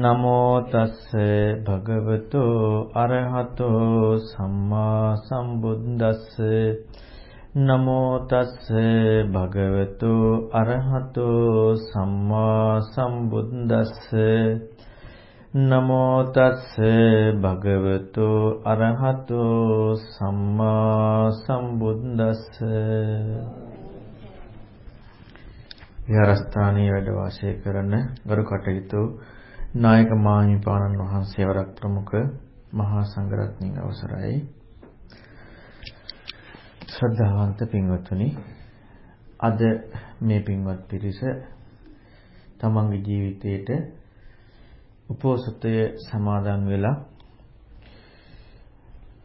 නමෝ තස්ස භගවතු අරහතෝ සම්මා සම්බුද්දස්ස. නමෝ තස්ස භගවතු අරහතෝ සම්මා සම්බුද්දස්ස. නමෝ තස්ස භගවතු අරහතෝ සම්මා සම්බුද්දස්ස. විහාරස්ථානයේ වැඩ වාසය කරන ගරු කටයුතු නායක මාහිමිපාණන් වහන්සේ වරක් ප්‍රමුඛ මහා සංඝරත්නයන් අවසරයි ශ්‍රද්ධාවන්ත පින්වත්නි අද මේ පින්වත් පිරිස තමන්ගේ ජීවිතයේට උපෝසතය සමාදන් වෙලා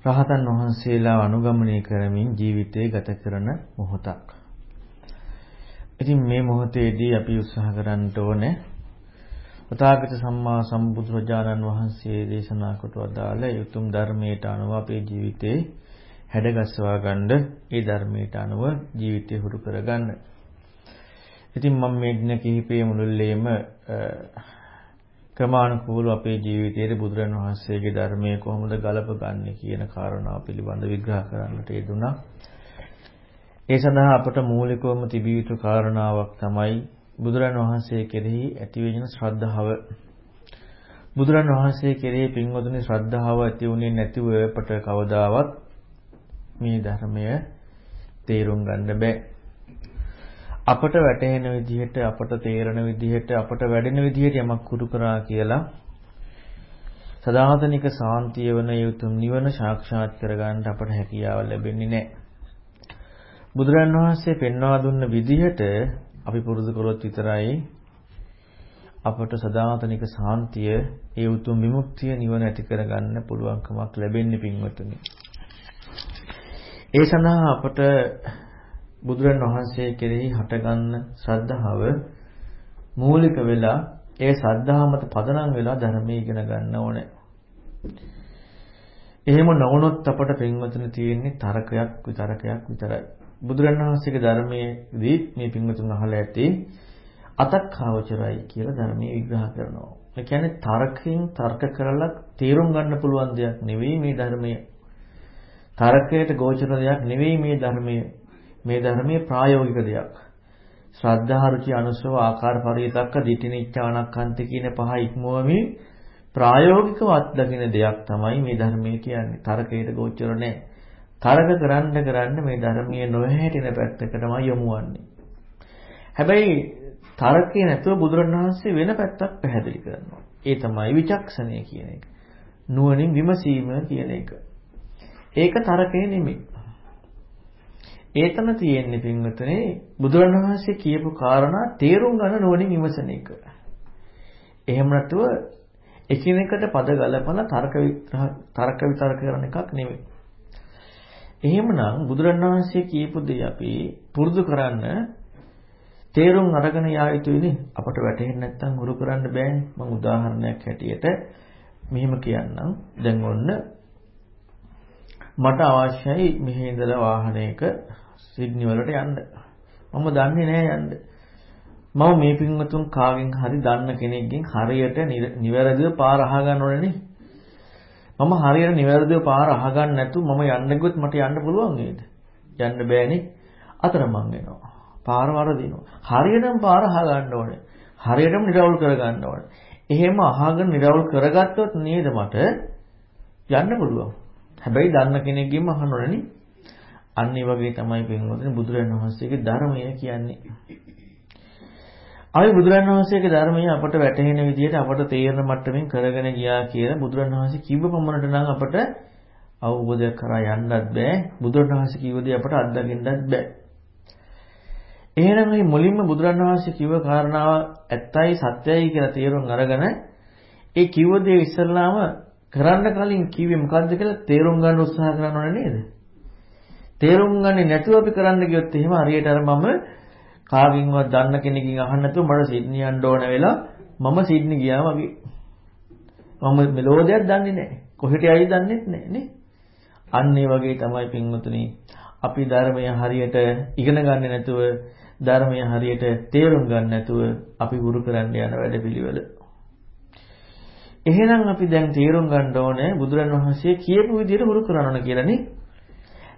රහතන් වහන්සේලා අනුගමනය කරමින් ජීවිතය ගත කරන මොහොතක්. ඉතින් මේ මොහොතේදී අපි උත්සාහ කරන්න ඕනේ තථාගත සම්මා සම්බුදුරජාණන් වහන්සේ දේශනා කොට වදාළ යුතුම් ධර්මයට අනුව අපේ ජීවිතේ හැඩගස්වා ගන්න ඒ ධර්මයට අනුව ජීවිතය හුරු කරගන්න. ඉතින් මම මේ දින කිහිපයේ මුළුල්ලේම ක්‍රමානුකූලව අපේ ජීවිතයේ බුදුරන් වහන්සේගේ ධර්මයේ කොහොමද ගලපගන්නේ කියන කාරණාව පිළිබඳ විග්‍රහ කරන්නට යෙදුණා. ඒ සඳහා අපට මූලිකවම තිබිය යුතු කාරණාවක් තමයි බුදුරන් වහන්සේ කෙරෙහි ඇතිවෙන ශ්‍රද්ධාව බුදුරන් වහන්සේ කෙරෙහි පින්වතුනි ශ්‍රද්ධාව ඇති වුණේ නැතිව අපට කවදාවත් මේ ධර්මය තේරුම් ගන්න බෑ අපට වැටහෙන විදිහට අපට තේරෙන විදිහට අපට වැඩෙන විදිහට යමක් කුරු කරා කියලා සදාතනික සාන්තිය වන යුතුම් නිවන සාක්ෂාත් කරගන්න අපට හැකියාව ලැබෙන්නේ නැහැ. බුදුරන් වහන්සේ පෙන්වා දුන්න විදිහට අපි පුරුදු කරොත් විතරයි අපට සදාතනික සාන්තිය ඒ උතුම් විමුක්තිය නිවන ඇති කරගන්න පුළුවන්කමක් ලැබෙන්නේ පින්වතුනි. ඒ සඳහා අපට බුදුරන් වහන්සේ කෙරෙහි හටගන්න ශ්‍රද්ධාව මූලික වෙලා ඒ ශ්‍රද්ධාව මත පදනම් වෙලා ධර්මයේ ඉගෙන ගන්න ඕනේ. එහෙම නොවුනොත් අපට පින්වතුනි තියෙන්නේ තරකයක් විතරකයක් විතරයි. බුදුරණවහන්සේගේ ධර්මයේදී මේ පින්වතුන් අහලා ඇති අතක්ඛාවචරයි කියලා ධර්මයේ විග්‍රහ කරනවා. ඒ කියන්නේ තර්කයෙන් තර්ක කරලා තේරුම් ගන්න පුළුවන් දෙයක් නෙවෙයි මේ ධර්මය. තර්කයට ගෝචර දෙයක් නෙවෙයි මේ ධර්මය. මේ ධර්මයේ ප්‍රායෝගික දෙයක්. ශ්‍රද්ධා රුචි අනුසව ආකාර පරිවිතක්ක දිටිනිච්ඡානක්ඛන්ති කියන පහ ඉක්මවමින් ප්‍රායෝගිකව අත්දකින දෙයක් තමයි මේ ධර්මයේ කියන්නේ. තර්කයට ගෝචර නැහැ. තරක කරන්න කරන්න මේ ධර්මයේ නොහැටින පැත්තකටම යොමුවන්නේ. හැබැයි තරකේ නැතුව බුදුරණවහන්සේ වෙන පැත්තක් පැහැදිලි කරනවා. ඒ තමයි විචක්ෂණය කියන එක. නුවණින් විමසීම කියන එක. ඒක තරකේ නෙමෙයි. ඒතන තියෙන්නේ පින්වතුනේ බුදුරණවහන්සේ කියපු කාරණා තේරුම් ගන්න නුවණින් විමසන එක. එහෙම නැතුව එකිනෙකට පද ගලපලා තර්ක තර්ක විතර්ක කරන එකක් නෙමෙයි. එහෙමනම් බුදුරණවහන්සේ කියපු දේ අපි පුරුදු කරන්න තේරුම් අරගෙන යා යුතුයිනේ. අපට වැටහෙන්නේ නැත්නම් හුරු කරන්න බෑනේ. මම උදාහරණයක් හැටියට මෙහෙම කියන්නම්. දැන් ඔන්න මට අවශ්‍යයි මෙහි ඉඳලා වාහනයක සිඩ්නි වලට යන්න. මම දන්නේ නෑ යන්න. මම මේ පින්වතුන් කාගෙන් හරි දන්න කෙනෙක්ගෙන් හරියට නිවැරදිව පාර අහගන්න ඕනේ නේ. මම හරියට නිවැරදිව පාර අහගන්න නැතුව මම යන්න ගියොත් මට යන්න පුළුවන් නේද? යන්න බෑනේ. අතරමං වෙනවා. පාර වරදිනවා. හරියටම පාර අහගන්න ඕනේ. හරියටම නිරවුල් කරගන්න ඕනේ. එහෙම අහගෙන නිරවුල් කරගත්තොත් නේද මට යන්න පුළුවන්. හැබැයි දන්න කෙනෙක්ගෙන්ම අහන්න ඕනේ අන්න ඒ වගේ තමයි පින්වතුනි බුදුරජාණන් වහන්සේගේ ධර්මය කියන්නේ. අපි බුදුරන් වහන්සේගේ ධර්මය අපට වැටහෙන විදිහට අපට තේරෙන මට්ටමින් කරගෙන ගියා කියලා බුදුරන් වහන්සේ කිව්ව පමණට නම් අපට අවබෝධයක් කරා යන්නත් බෑ. බුදුරන් වහන්සේ කිව්ව දේ අපට අත්දකින්නත් බෑ. එහෙනම් මේ මුලින්ම බුදුරන් වහන්සේ කිව්ව කාරණාව ඇත්තයි සත්‍යයි කියලා තේරුම් අරගෙන ඒ කිව්ව දේ ඉස්සල්ලාම කරන්න කලින් කිව්වේ මොකද්ද කියලා තේරුම් ගන්න උත්සාහ කරනවනේ නේද? තේරුම් ගන්නේ නැතුව අපි කරන්න ගියොත් එහෙම හරියට අර මම කාගෙන්වත් දන්න කෙනකින් අහන්න නැතුව මට සිඩ්නි යන්න ඕන වෙලා මම සිඩ්නි ගියා වගේ. මම මෙලෝඩියක් දන්නේ නැහැ. කොහෙට යයිද දන්නේ නැහැ නේ. අන්න ඒ වගේ තමයි පින්වතුනි අපි ධර්මය හරියට ඉගෙන ගන්න නැතුව ධර්මය හරියට තේරුම් ගන්න නැතුව අපි ගුරු කරන්න යන වැඩපිළිවෙල. එහෙනම් අපි දැන් තේරුම් ගන්න ඕනේ බුදුරන් වහන්සේ කියපු විදිහට හුරු කරන්න ඕන කියලා නේ.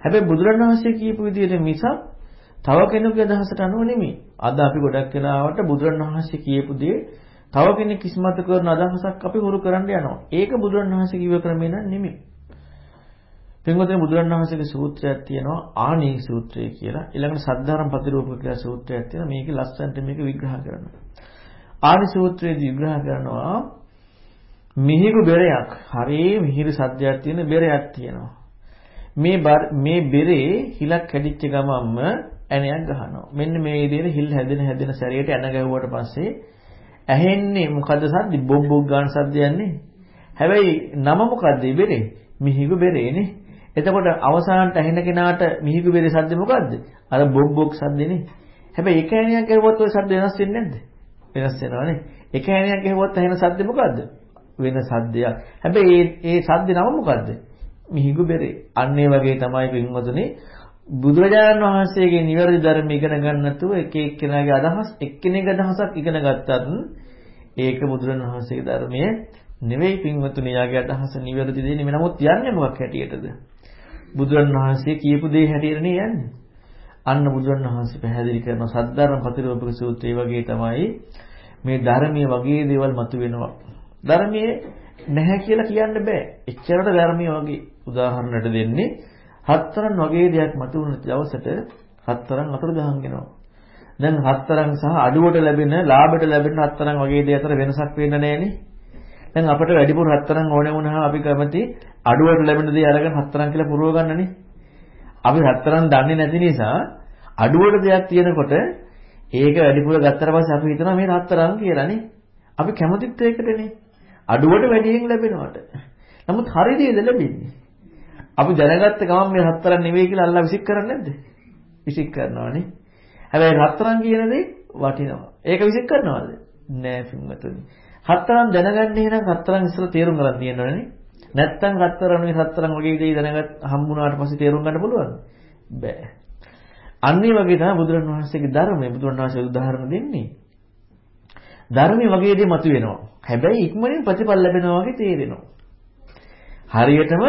හැබැයි බුදුරන් වහන්සේ කියපු විදිහට මිසක් තව කෙනෙකුගේ අදහසට අනුව නෙමෙයි. අද අපි ගොඩක් වෙලාවට බුදුරන් වහන්සේ කියපු දේ තව කෙනෙක් කිස්මත කරන අදහසක් අපි හුරු කරන්න යනවා. ඒක බුදුරන් වහන්සේ කිව්ව ක්‍රමේ නන් නෙමෙයි. පින්වතුනි බුදුරන් වහන්සේගේ සූත්‍රයක් තියෙනවා ආනී සූත්‍රය කියලා. ඊළඟට සද්ධාරම් ප්‍රතිරූපක කියලා සූත්‍රයක් තියෙනවා. මේකේ ලස්සනට මේක විග්‍රහ කරනවා. ආනි සූත්‍රයේදී විග්‍රහ කරනවා මිහිරු බෙරයක් හරේ මිහිරු සද්දයක් තියෙන බෙරයක් තියෙනවා. මේ මේ බෙරේ හිලක් කැඩිච්ච ගමන්ම ඇණයක් ගහනවා. මෙන්න මේ විදිහට හිල් හැදෙන හැදෙන සැරේට ඇණ ගැහුවට පස්සේ ඇහෙන්නේ මොකද්ද සද්ද? බොබ් බොබ් ගන්න සද්දයන්නේ. හැබැයි නම මොකද්ද බෙරේ? මිහිගු බෙරේනේ. එතකොට අවසානට ඇහෙන කෙනාට මිහිගු බෙරේ සද්ද මොකද්ද? අර බොබ් බොබ් සද්දනේ. හැබැයි එක ඇණයක් ගැහුවොත් ওই සද්ද වෙනස් වෙන්නේ නැද්ද? වෙනස් වෙනවානේ. එක ඇණයක් ගැහුවොත් ඇහෙන සද්ද මොකද්ද? වෙන සද්දයක්. හැබැයි ඒ ඒ සද්ද නම මොකද්ද? මිහිගු බෙරේ. අන්න ඒ වගේ තමයි පින්වතුනි බුදුරජාණන් වහන්සේගේ නිවැරදි ධර්ම ඉගෙන ගන්න නැතුව එක එක්කෙනාගේ අදහස් එක්කෙනෙක් අදහසක් ඉගෙන ගත්තත් ඒක බුදුරජාණන් වහන්සේගේ ධර්මයේ නෙවෙයි පින්වතුනි යාගේ අදහස නිවැරදි දෙන්නේ නමුත් යන්නේ මොකක් හැටියටද? බුදුරජාණන් වහන්සේ කියපු දේ හැටියට යන්නේ. අන්න බුදුරජාණන් වහන්සේ පැහැදිලි කරන සද්ධර්ම ප්‍රතිරෝපක සූත්‍රය වගේ තමයි මේ ධර්මයේ වගේ දේවල් මතුවෙනවා. ධර්මයේ නැහැ කියලා කියන්න බෑ. එච්චරට ධර්මයේ වගේ. උදාහරණයක් දෙන්නේ හතරන් වගේ දෙයක් මතුවන දවසට හතරන් අතුරුදහන් වෙනවා. දැන් හතරන් සහ අඩුවට ලැබෙන ලාභයට ලැබෙන හතරන් වගේ දේ අතර වෙනසක් වෙන්න නෑනේ. දැන් අපිට වැඩිපුර හතරන් ඕනේ වුණාම අපි කැමති අඩුවට ලැබෙන දේ අරගෙන හතරන් කියලා පුරව ගන්නනේ. අපි හතරන් දන්නේ නැති නිසා අඩුවට දෙයක් තියෙනකොට ඒක වැඩිපුර ගත්තට පස්සේ අපි හිතනවා මේ හතරන් කියලානේ. අපි කැමතිත් ඒකටනේ. අඩුවට වැඩියෙන් ලැබෙනවට. නමුත් හරි දේද ලැබෙන්නේ. අපි දැනගත්ත ගමන් මේ හතරක් නෙවෙයි කියලා අල්ලා විසික් කරන්නේ නැද්ද? විසික් කරනවානේ. හැබැයි හතරන් කියන දේ වටිනවා. ඒක විසික් කරනවද? නෑ පින්වතුනි. හතරන් දැනගන්න එහෙනම් හතරන් ඉස්සලා තේරුම් ගන්න තියෙනවනේ. නැත්තම් හතරන් මේ හතරන් වගේ දේ දැනගත් හම්බුනාට පස්සේ තේරුම් ගන්න පුළුවන්ද? බෑ. අන්නේ වගේ තමයි බුදුරණවහන්සේගේ ධර්මය බුදුරණවහන්සේ උදාහරණ දෙන්නේ. ධර්මයේ වගේ දේ මතුවෙනවා. හැබැයි ඉක්මනින් ප්‍රතිඵල ලැබෙනවා වගේ තේරෙනවා. හරියටම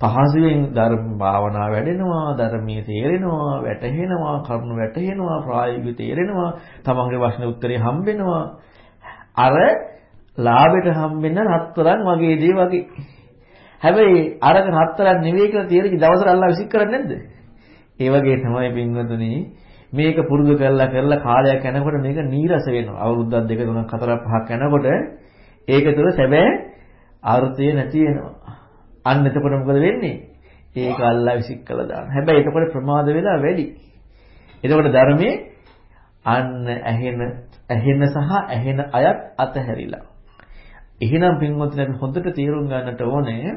පහසුවෙන් ධර්ම භාවනා වැඩෙනවා ධර්මයේ තේරෙනවා වැටහෙනවා කරුණු වැටහෙනවා ප්‍රායෝගිකව තේරෙනවා තමන්ගේ ප්‍රශ්න උත්තරේ හම්බෙනවා. අර ලාභයට හම්බෙන රත්තරන් වගේ දේ වගේ. හැබැයි අරක රත්තරන් නෙවෙයි කියලා තේරෙච්ච දවසට අල්ලා විසික් කරන්නේ නැද්ද? ඒ වගේ තමයි පින්වතුනි මේක පුරුදු කරලා කරලා කාලයක් යනකොට මේක නීරස වෙනවා. අවුරුද්දක් දෙක තුනක් හතරක් පහක් යනකොට ඒක තුළ සැබෑ අර්ථය නැති වෙනවා. අන්න එතකොට මොකද වෙන්නේ? ඒක අල්ලා විසික් කළා දාන. හැබැයි එතකොට ප්‍රමාද වෙලා වැඩි. එතකොට ධර්මයේ අන්න ඇහෙන ඇහෙන සහ ඇහෙන අයත් අතහැරිලා. එහෙනම් පින්වත්නි අපි හොඳට තේරුම් ගන්නට ඕනේ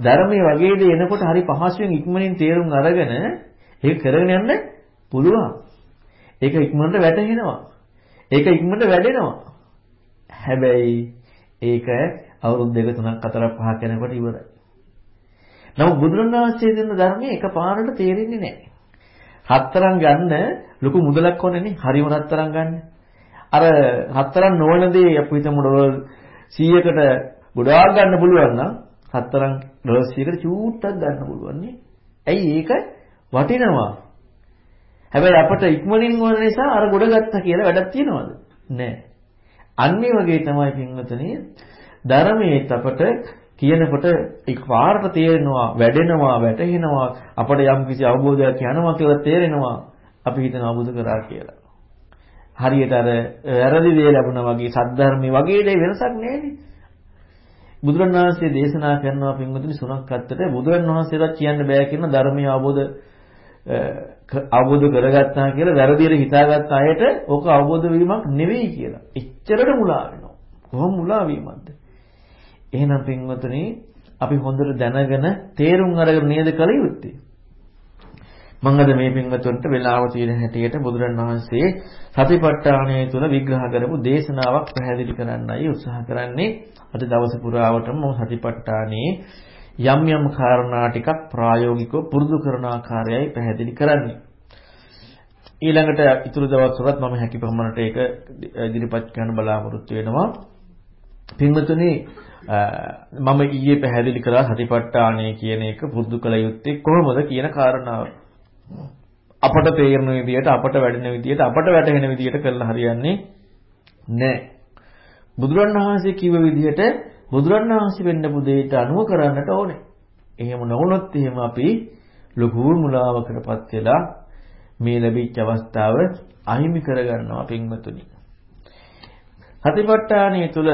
ධර්මයේ වගේ දේ එනකොට හරි පහසුවෙන් ඉක්මනින් තේරුම් අරගෙන ඒක කරගෙන යන්න පුළුවන්. ඒක ඉක්මනට වැටහෙනවා. ඒක ඉක්මනට වැඩෙනවා. හැබැයි ඒක අවුරුදු දෙක තුනක් හතරක් පහක් යනකොට ඉවරයි. නමුත් බුදුරණවහන්සේ දෙන ධර්මයේ එකපාරට තේරෙන්නේ නැහැ. හතරන් ගන්න ලොකු මුදලක් ඕනේනේ. හරිම හතරන් ගන්න. අර හතරන් නොවන දේ අපි හිතමු ඩොලර් 100කට ගොඩාක් ගන්න පුළුවන් නම් හතරන් ඩොලර් 100කට චූට්ටක් ගන්න පුළුවන් නේ. ඇයි ඒක වටිනවා. හැබැයි අපට ඉක්මනින් ඕන නිසා අර ගොඩ ගත්තා කියලා වැඩක් තියනවද? නැහැ. අන්නේ වගේ තමයි පින්වතුනි ධර්මයේත් අපට කියනකොට එකපාරට තේරෙනවා වැඩෙනවා වැටහෙනවා අපට යම් කිසි අවබෝධයක් යනවා කියලා තේරෙනවා අපි හිතන අවබෝධ කරා කියලා. හරියට අර වැරදි දේ ලැබුණා වගේ සද්ධර්මයේ වගේ දේ වෙනසක් නැහැනේ. බුදුරණවහන්සේ දේශනා කරනවා පින්වතුනි සුණක්කත්තට බුදුරණවහන්සේලා කියන්න බෑ කියන ධර්මීය අවබෝධ අවබෝධ කරගත්තා කියලා වැරදියට හිතාගත්ත අයට ඕක අවබෝධ වීමක් නෙවෙයි කියලා. එච්චරට මුලා වෙනවා. කොහොම මුලා වීමක්ද? එහෙනම් පින්වතුනි අපි හොඳට දැනගෙන තේරුම් අරගෙන නේද කල යුත්තේ. මම අද මේ පින්වතුන්ට වෙලාව තියෙන හැටියට බුදුරණවහන්සේ සතිපට්ඨානය තුළ විග්‍රහ කරපු දේශනාවක් පැහැදිලි කරන්නයි උත්සාහ කරන්නේ. අද දවස පුරාවටම මම සතිපට්ඨානයේ යම් යම් කාරණා ටිකක් ප්‍රායෝගිකව පුරුදු කරන ආකාරයයි පැහැදිලි කරන්නේ. ඊළඟට ඊතුරු දවස් වලත් මම හැකි ප්‍රමාණයට ඒක ඉදිරිපත් කරන්න බලාපොරොත්තු වෙනවා. පින්වතුනි මම ඊයේ පැහැදිලි කරා සතිපට්ඨානය කියන එක පුරුදු කළ යුත්තේ කොහොමද කියන කාරණාව. අපට තේරෙන විදිහට අපට වැඩෙන විදිහට අපට වැටහෙන විදිහට කරලා හරියන්නේ නැහැ. බුදුරණවහන්සේ කිව්ව විදිහට බුදුරණවහන්සේ වෙන්න පුදේට අනුව කරන්නට ඕනේ. එහෙම නොවුනොත් එහෙම අපි ලොකු මුලාවකටපත් වෙලා මේ ලැබිච්ච අවස්ථාව අහිමි කරගන්නවා පින්වතුනි. සතිපට්ඨානය තුල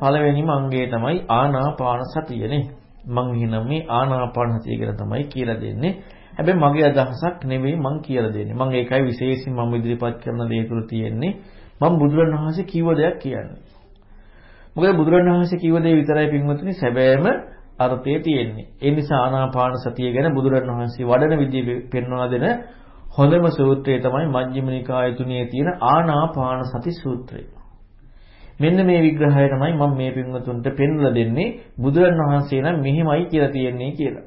පළවෙනිම අංගය තමයි ආනාපාන සතියනේ. මම එහෙනම් මේ ආනාපාන සතිය ගැන තමයි කියලා දෙන්නේ. හැබැයි මගේ අදහසක් නෙවෙයි මම කියලා දෙන්නේ. මම ඒකයි විශේෂයෙන් මම ඉදිරිපත් කරන දේ තුල තියෙන්නේ. මම බුදුරණවහන්සේ කිව්ව දෙයක් කියන්නේ. මොකද බුදුරණවහන්සේ කිව්ව දේ විතරයි පින්වතුනි සැබෑම අර්ථය තියෙන්නේ. ඒ නිසා ආනාපාන සතිය ගැන බුදුරණවහන්සේ වඩන විදිය පෙන්වා දෙන හොඳම සූත්‍රය තමයි මජ්ක්‍ධිම නිකාය තුනේ තියෙන ආනාපාන සති සූත්‍රය. මෙන්න මේ විග්‍රහය තමයි මම මේ පින්වතුන්ට පෙන්වලා දෙන්නේ බුදුරණවහන්සේ නම් මෙහිමයි කියලා තියෙන්නේ කියලා.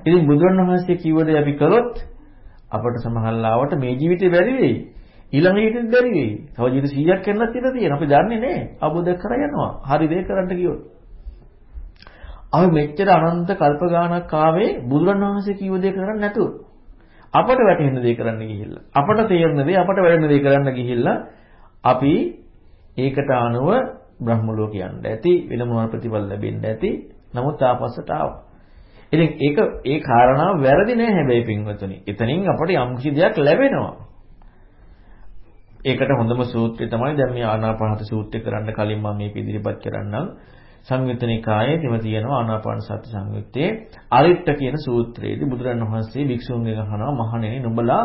ඉතින් බුදුරණවහන්සේ කිව්ව දේ අපි කරොත් අපට සමහරලාවට මේ ජීවිතේ බැරි වෙයි. ඊළඟ ජීවිතෙත් බැරි වෙයි. තව ජීවිත 100ක් කරන්නත් ඉඩ තියෙනවා. අපි දන්නේ නැහැ. අවබෝධ කර යනවා. හරි දේ කරන්න ගියොත්. අපි මෙච්චර අනන්ත කල්ප ගානක් ආවේ බුදුරණවහන්සේ කිව්ව දේ කරන්නේ නැතුව. අපට වැටහෙන දේ කරන්න ගිහිල්ලා. අපට තේරෙන දේ අපට වැටෙන දේ කරන්න ගිහිල්ලා අපි ඒකට අනුව බ්‍රහ්ම ලෝක යන්න ඇති වෙන මොනවා ප්‍රතිඵල ලැබෙන්න ඇති. නමුත් ආපස්සට ආවා. ඉතින් ඒක ඒ කාරණාව වැරදි නෑ හැබැයි පින්වතුනි. එතනින් අපට යම් කිසි දෙයක් ලැබෙනවා. ඒකට හොඳම සූත්‍රය තමයි දැන් මේ ආනාපානසති සූත්‍රය කරන්න කලින් මම මේක ඉදිරිපත් කරන්නම්. සංයුත්තනිකායේ තෙම තියෙනවා ආනාපාන සති සංයුත්තේ අරිට්ඨ කියන සූත්‍රයේදී බුදුරන් වහන්සේ භික්ෂුන්ගෙන් අහනවා මහණෙනි නුඹලා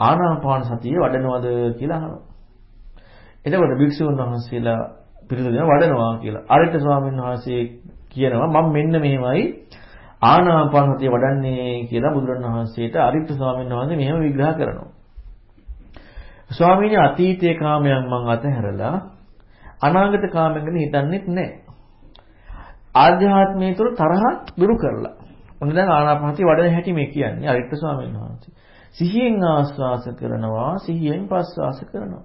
ආනාපාන සතිය වඩනවද කියලා අහනවා. එතකොට භික්ෂුන් වහන්සේලා පිළිතුරු දෙනවා වඩනවා කියලා. අරිට්ඨ ස්වාමීන් වහන්සේ කියනවා මම මෙන්න මෙහෙමයි ආනාපාන සතිය වඩන්නේ කියලා බුදුරණවහන්සේට අරිට්ඨ ස්වාමීන් වහන්සේ මෙහෙම විග්‍රහ කරනවා. ස්වාමීනි අතීතයේ කාමයන් මං අතහැරලා අනාගත කාමයන් ගැන හිතන්නෙත් නැහැ. ආධ්‍යාත්මයේ තුල තරහ දුරු කරලා. ඔන්න දැන් ආනාපානසතිය වඩන හැටි මේ කියන්නේ අරිට්ඨ ස්වාමීන් වහන්සේ. සිහියෙන් ආස්වාස කරනවා සිහියෙන් ප්‍රස්වාස කරනවා.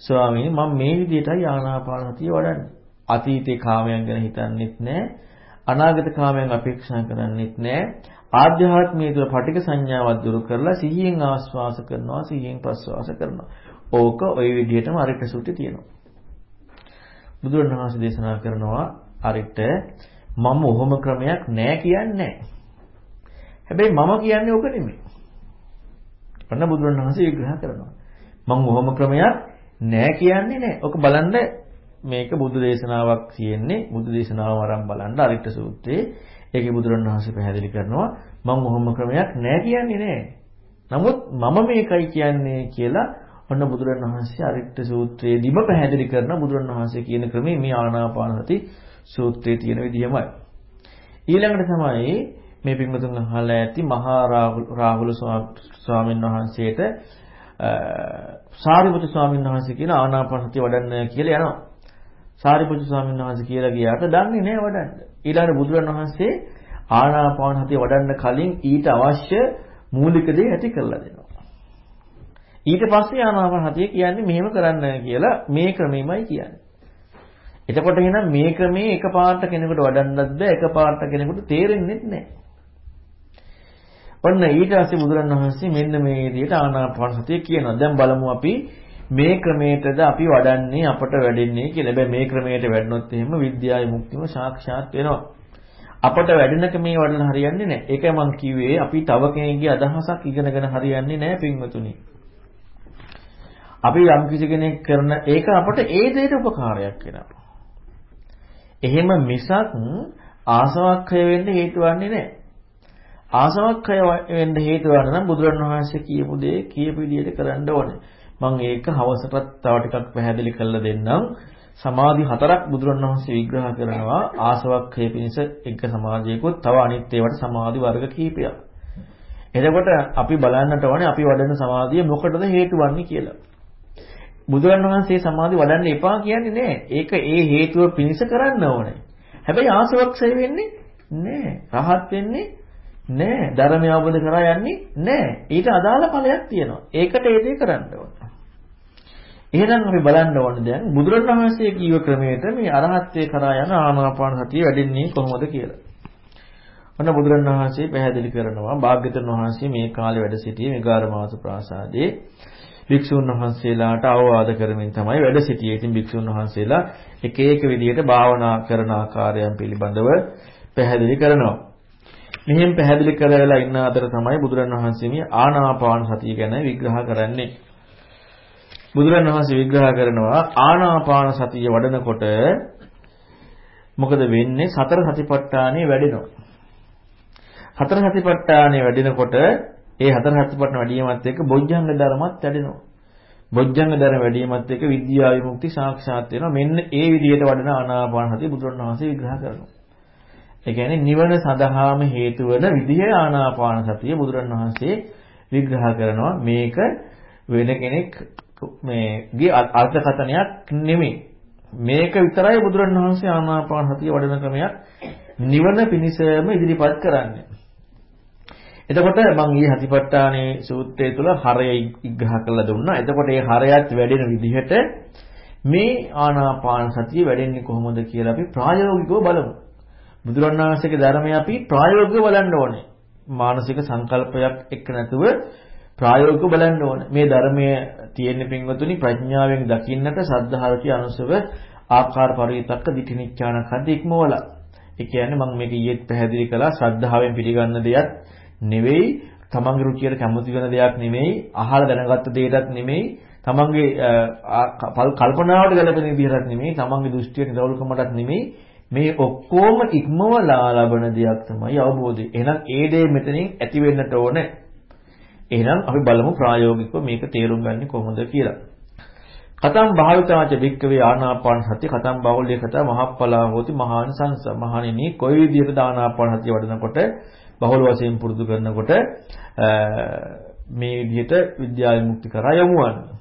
ස්වාමීනි මම මේ විදිහටයි ආනාපානසතිය වඩන්නේ. අතීතේ කාමයන් ගැන හිතන්නෙත් නැහැ. අනාගත කාමයන් අපේක්ෂා කරන්නෙත් නැහැ. ආධ්‍යාත්මයේ තුල පටික සංඥාවක් දුරු කරලා සිහියෙන් ආස්වාස කරනවා සිහියෙන් ප්‍රස්වාස කරනවා. ඕක ওই විදිහටම අරිට සූත්‍රය තියෙනවා. බුදුරණවහන්සේ දේශනා කරනවා අරිට මම ඔහොම ක්‍රමයක් නැහැ කියන්නේ හැබැයි මම කියන්නේ ඕක නෙමෙයි. අන්න බුදුරණවහන්සේ විග්‍රහ කරනවා. මම ඔහොම ක්‍රමයක් නැහැ කියන්නේ නැහැ. ඔක බලන්න මේක බුදු දේශනාවක් තියෙන්නේ බුදු දේශනාවම අරන් බලන්න අරිට සූත්‍රයේ ඒකේ බුදුරණවහන්සේ පැහැදිලි කරනවා මම ඔහොම ක්‍රමයක් නෑ කියන්නේ නෑ. නමුත් මම මේකයි කියන්නේ කියලා ඔන්න බුදුරණවහන්සේ අරිට සූත්‍රයේදීම පැහැදිලි කරන බුදුරණවහන්සේ කියන ක්‍රමේ මේ ආනාපානසති සූත්‍රයේ තියෙන විදිහමයි. ඊළඟට තමයි මේ පින්වතුන් අහලා ඇති මහා රාහුල ස්වාමීන් වහන්සේට සාරිපුත්‍ර ස්වාමීන් වහන්සේ කියන ආනාපානසතිය වඩන්න කියලා යනවා. සාරිපුත්‍ර ස්වාමීන් වහන්සේ කියලා ගියාට දන්නේ නැහැ වඩන්න. ඊළඟ බුදුරණන් වහන්සේ ආනාපාන සතිය වඩන්න කලින් ඊට අවශ්‍ය මූලික දේ ඇති කරලා දෙනවා. ඊට පස්සේ ආනාපාන සතිය කියන්නේ මෙහෙම කරන්න කියලා මේ ක්‍රමෙමයි කියන්නේ. එතකොට එහෙනම් මේ ක්‍රමේ එකපාරට කෙනෙකුට වඩන්නත් බෑ එකපාරට කෙනෙකුට තේරෙන්නේ නැහැ. ඔන්න ඊට පස්සේ බුදුරණවහන්සේ මෙන්න මේ විදිහට ආනාපාන සතිය කියනවා. දැන් බලමු අපි මේ ක්‍රමයටද අපි වඩන්නේ අපට වැඩෙන්නේ කියලා. හැබැයි මේ ක්‍රමයට වැඩනොත් එහෙම විද්‍යාවේ මුක්තිම සාක්ෂාත් වෙනවා. අපට වැඩෙන ක්‍රමේ වඩලා හරියන්නේ නැහැ. ඒකයි මම කිව්වේ අපි තව කෙනෙක්ගේ අදහසක් ඉගෙනගෙන හරියන්නේ නැහැ පින්වතුනි. අපි යම් කිසි කෙනෙක් කරන ඒක අපට ඒ දෙයට උපකාරයක් වෙනවා. එහෙම මිසක් ආසවක්ඛය වෙන්න හේතු වන්නේ නැහැ. ආසවක්ඛය වෙන්න හේතු වන නම් බුදුරණවහන්සේ කියපු දේ කියපු විදිහට කරන්න ඕනේ. මම ඒක හවසටත් තව ටිකක් පැහැදිලි කරලා දෙන්නම්. සමාධි හතරක් බුදුරණවහන්සේ විග්‍රහ කරනවා ආසවක්ඛය පිණිස එක සමාධියකුත් තව අනිත් ඒවාට සමාධි වර්ග කීපයක්. එතකොට අපි බලන්නට ඕනේ අපි වඩන සමාධිය මොකටද හේතු වන්නේ කියලා. බුදුරණවහන්සේ සමාධි වඩන්න එපා කියන්නේ නෑ. ඒක ඒ හේතුව පිණිස කරන්න ඕනේ. හැබැයි ආසවක්ෂය වෙන්නේ නෑ. රහත් වෙන්නේ නෑ. ධර්මය අවබෝධ කරා යන්නේ නෑ. ඊට අදාළ ඵලයක් තියෙනවා. ඒකට ඒ දේ කරන්න ඕනේ. එහෙනම් අපි බලන්න ඕනේ දැන් බුදුරණවහන්සේ කීව ක්‍රමයට මේ අරහත්ත්වයේ කරා යන ආනාපාන සතිය වැඩෙන්නේ කොහොමද කියලා. ඔන්න බුදුරණවහන්සේ පැහැදිලි කරනවා භාග්‍යතුන් වහන්සේ මේ කාලේ වැඩ සිටියේ මෙගාරමාස ප්‍රාසාදයේ භික්ෂුන් වහන්සේලාට අවවාද කරමින් තමයි වැඩ සිටියේ. ඉතින් භික්ෂුන් වහන්සේලා එක එක විදිහට භාවනා කරන ආකාරයන් පිළිබඳව පැහැදිලි කරනවා. මෙහෙම පැහැදිලි කරලා ඉන්න අතර තමයි බුදුරණවහන්සේ මේ ආනාපාන සතිය ගැන විග්‍රහ කරන්නේ. බුදුරණවහන්සේ විග්‍රහ කරනවා ආනාපාන සතිය වඩනකොට මොකද වෙන්නේ? සතර සතිපට්ඨානෙ වැඩෙනවා. හතර සතිපට්ඨානෙ වැඩෙනකොට ඒ හතර සතිපට්ඨාන වැඩිවීමත් එක්ක බොජ්ජංග ධර්මත් වැඩෙනවා. බොජ්ජංග ධර්ම වැඩිවීමත් එක්ක විද්‍යා විමුක්ති සාක්ෂාත් වෙනවා. මෙන්න ඒ විදිහට වඩන ආනාපාන සතිය බුදුරණවහන්සේ විග්‍රහ කරනවා. ඒ කියන්නේ නිවන සඳහාම හේතු වන විදිහේ ආනාපාන සතිය බුදුරණවහන්සේ විග්‍රහ කරනවා. මේක වෙන කෙනෙක් මේගේ අර්ථකථනයක් නෙමෙයි. මේක විතරයි බුදුරණවහන්සේ ආනාපාන සතිය වඩන ක්‍රමයක් නිවන පිණිසම ඉදිරිපත් කරන්නේ. එතකොට මම ඊ හතිපට්ඨානේ සූත්‍රය තුල හරය විග්‍රහ කරලා දුන්නා. එතකොට මේ හරයත් වැඩෙන විදිහට මේ ආනාපාන සතිය වැඩෙන්නේ කොහොමද කියලා අපි ප්‍රායෝගිකව බලමු. බුදුරණාහිසේගේ ධර්මය අපි ප්‍රායෝගිකව බලන්න ඕනේ. මානසික සංකල්පයක් එක්ක නැතුව ප්‍රායෝගිකව බලන්න ඕනේ. මේ ධර්මයේ තියෙන පින්වතුනි ප්‍රඥාවෙන් දකින්නට සද්ධාර්ථී අනුසව ආකාර පරිවිතක්ක දිටිනිච්ඡාන කද්ද ඉක්මවලා. ඒ කියන්නේ මම මේක ඊයේත් පැහැදිලි කළා ශ්‍රද්ධාවෙන් පිළිගන්න දෙයක් නෙවෙයි තමන්ගේ රුචියට කැමති වෙන දෙයක් නෙමෙයි අහලා දැනගත්ත දෙයක්වත් නෙමෙයි තමන්ගේ කල්පනාවට ගැලපෙන විදිහටත් නෙමෙයි තමන්ගේ දෘෂ්ටිය නිරවුල්කමටත් නෙමෙයි මේ ඔක්කොම ඉක්මවලා ලබන දෙයක් තමයි අවබෝධය. එහෙනම් ඒ දේ මෙතනින් ඇති වෙන්නට ඕනේ. එහෙනම් අපි බලමු ප්‍රායෝගිකව මේක තේරුම් ගන්න කොහොමද කියලා. කතම් භාවිතාච වික්කවේ ආනාපාන සතිය කතම් බාහුල්‍ය කතා මහප්පලා හෝති මහානිසංස මහණෙනි කොයි විදිහට ආනාපාන සතිය වඩනකොට බහුල වශයෙන් පුරුදු කරනකොට මේ විදිහට විද්‍යාව මුක්ති කරා යමුවන්නේ.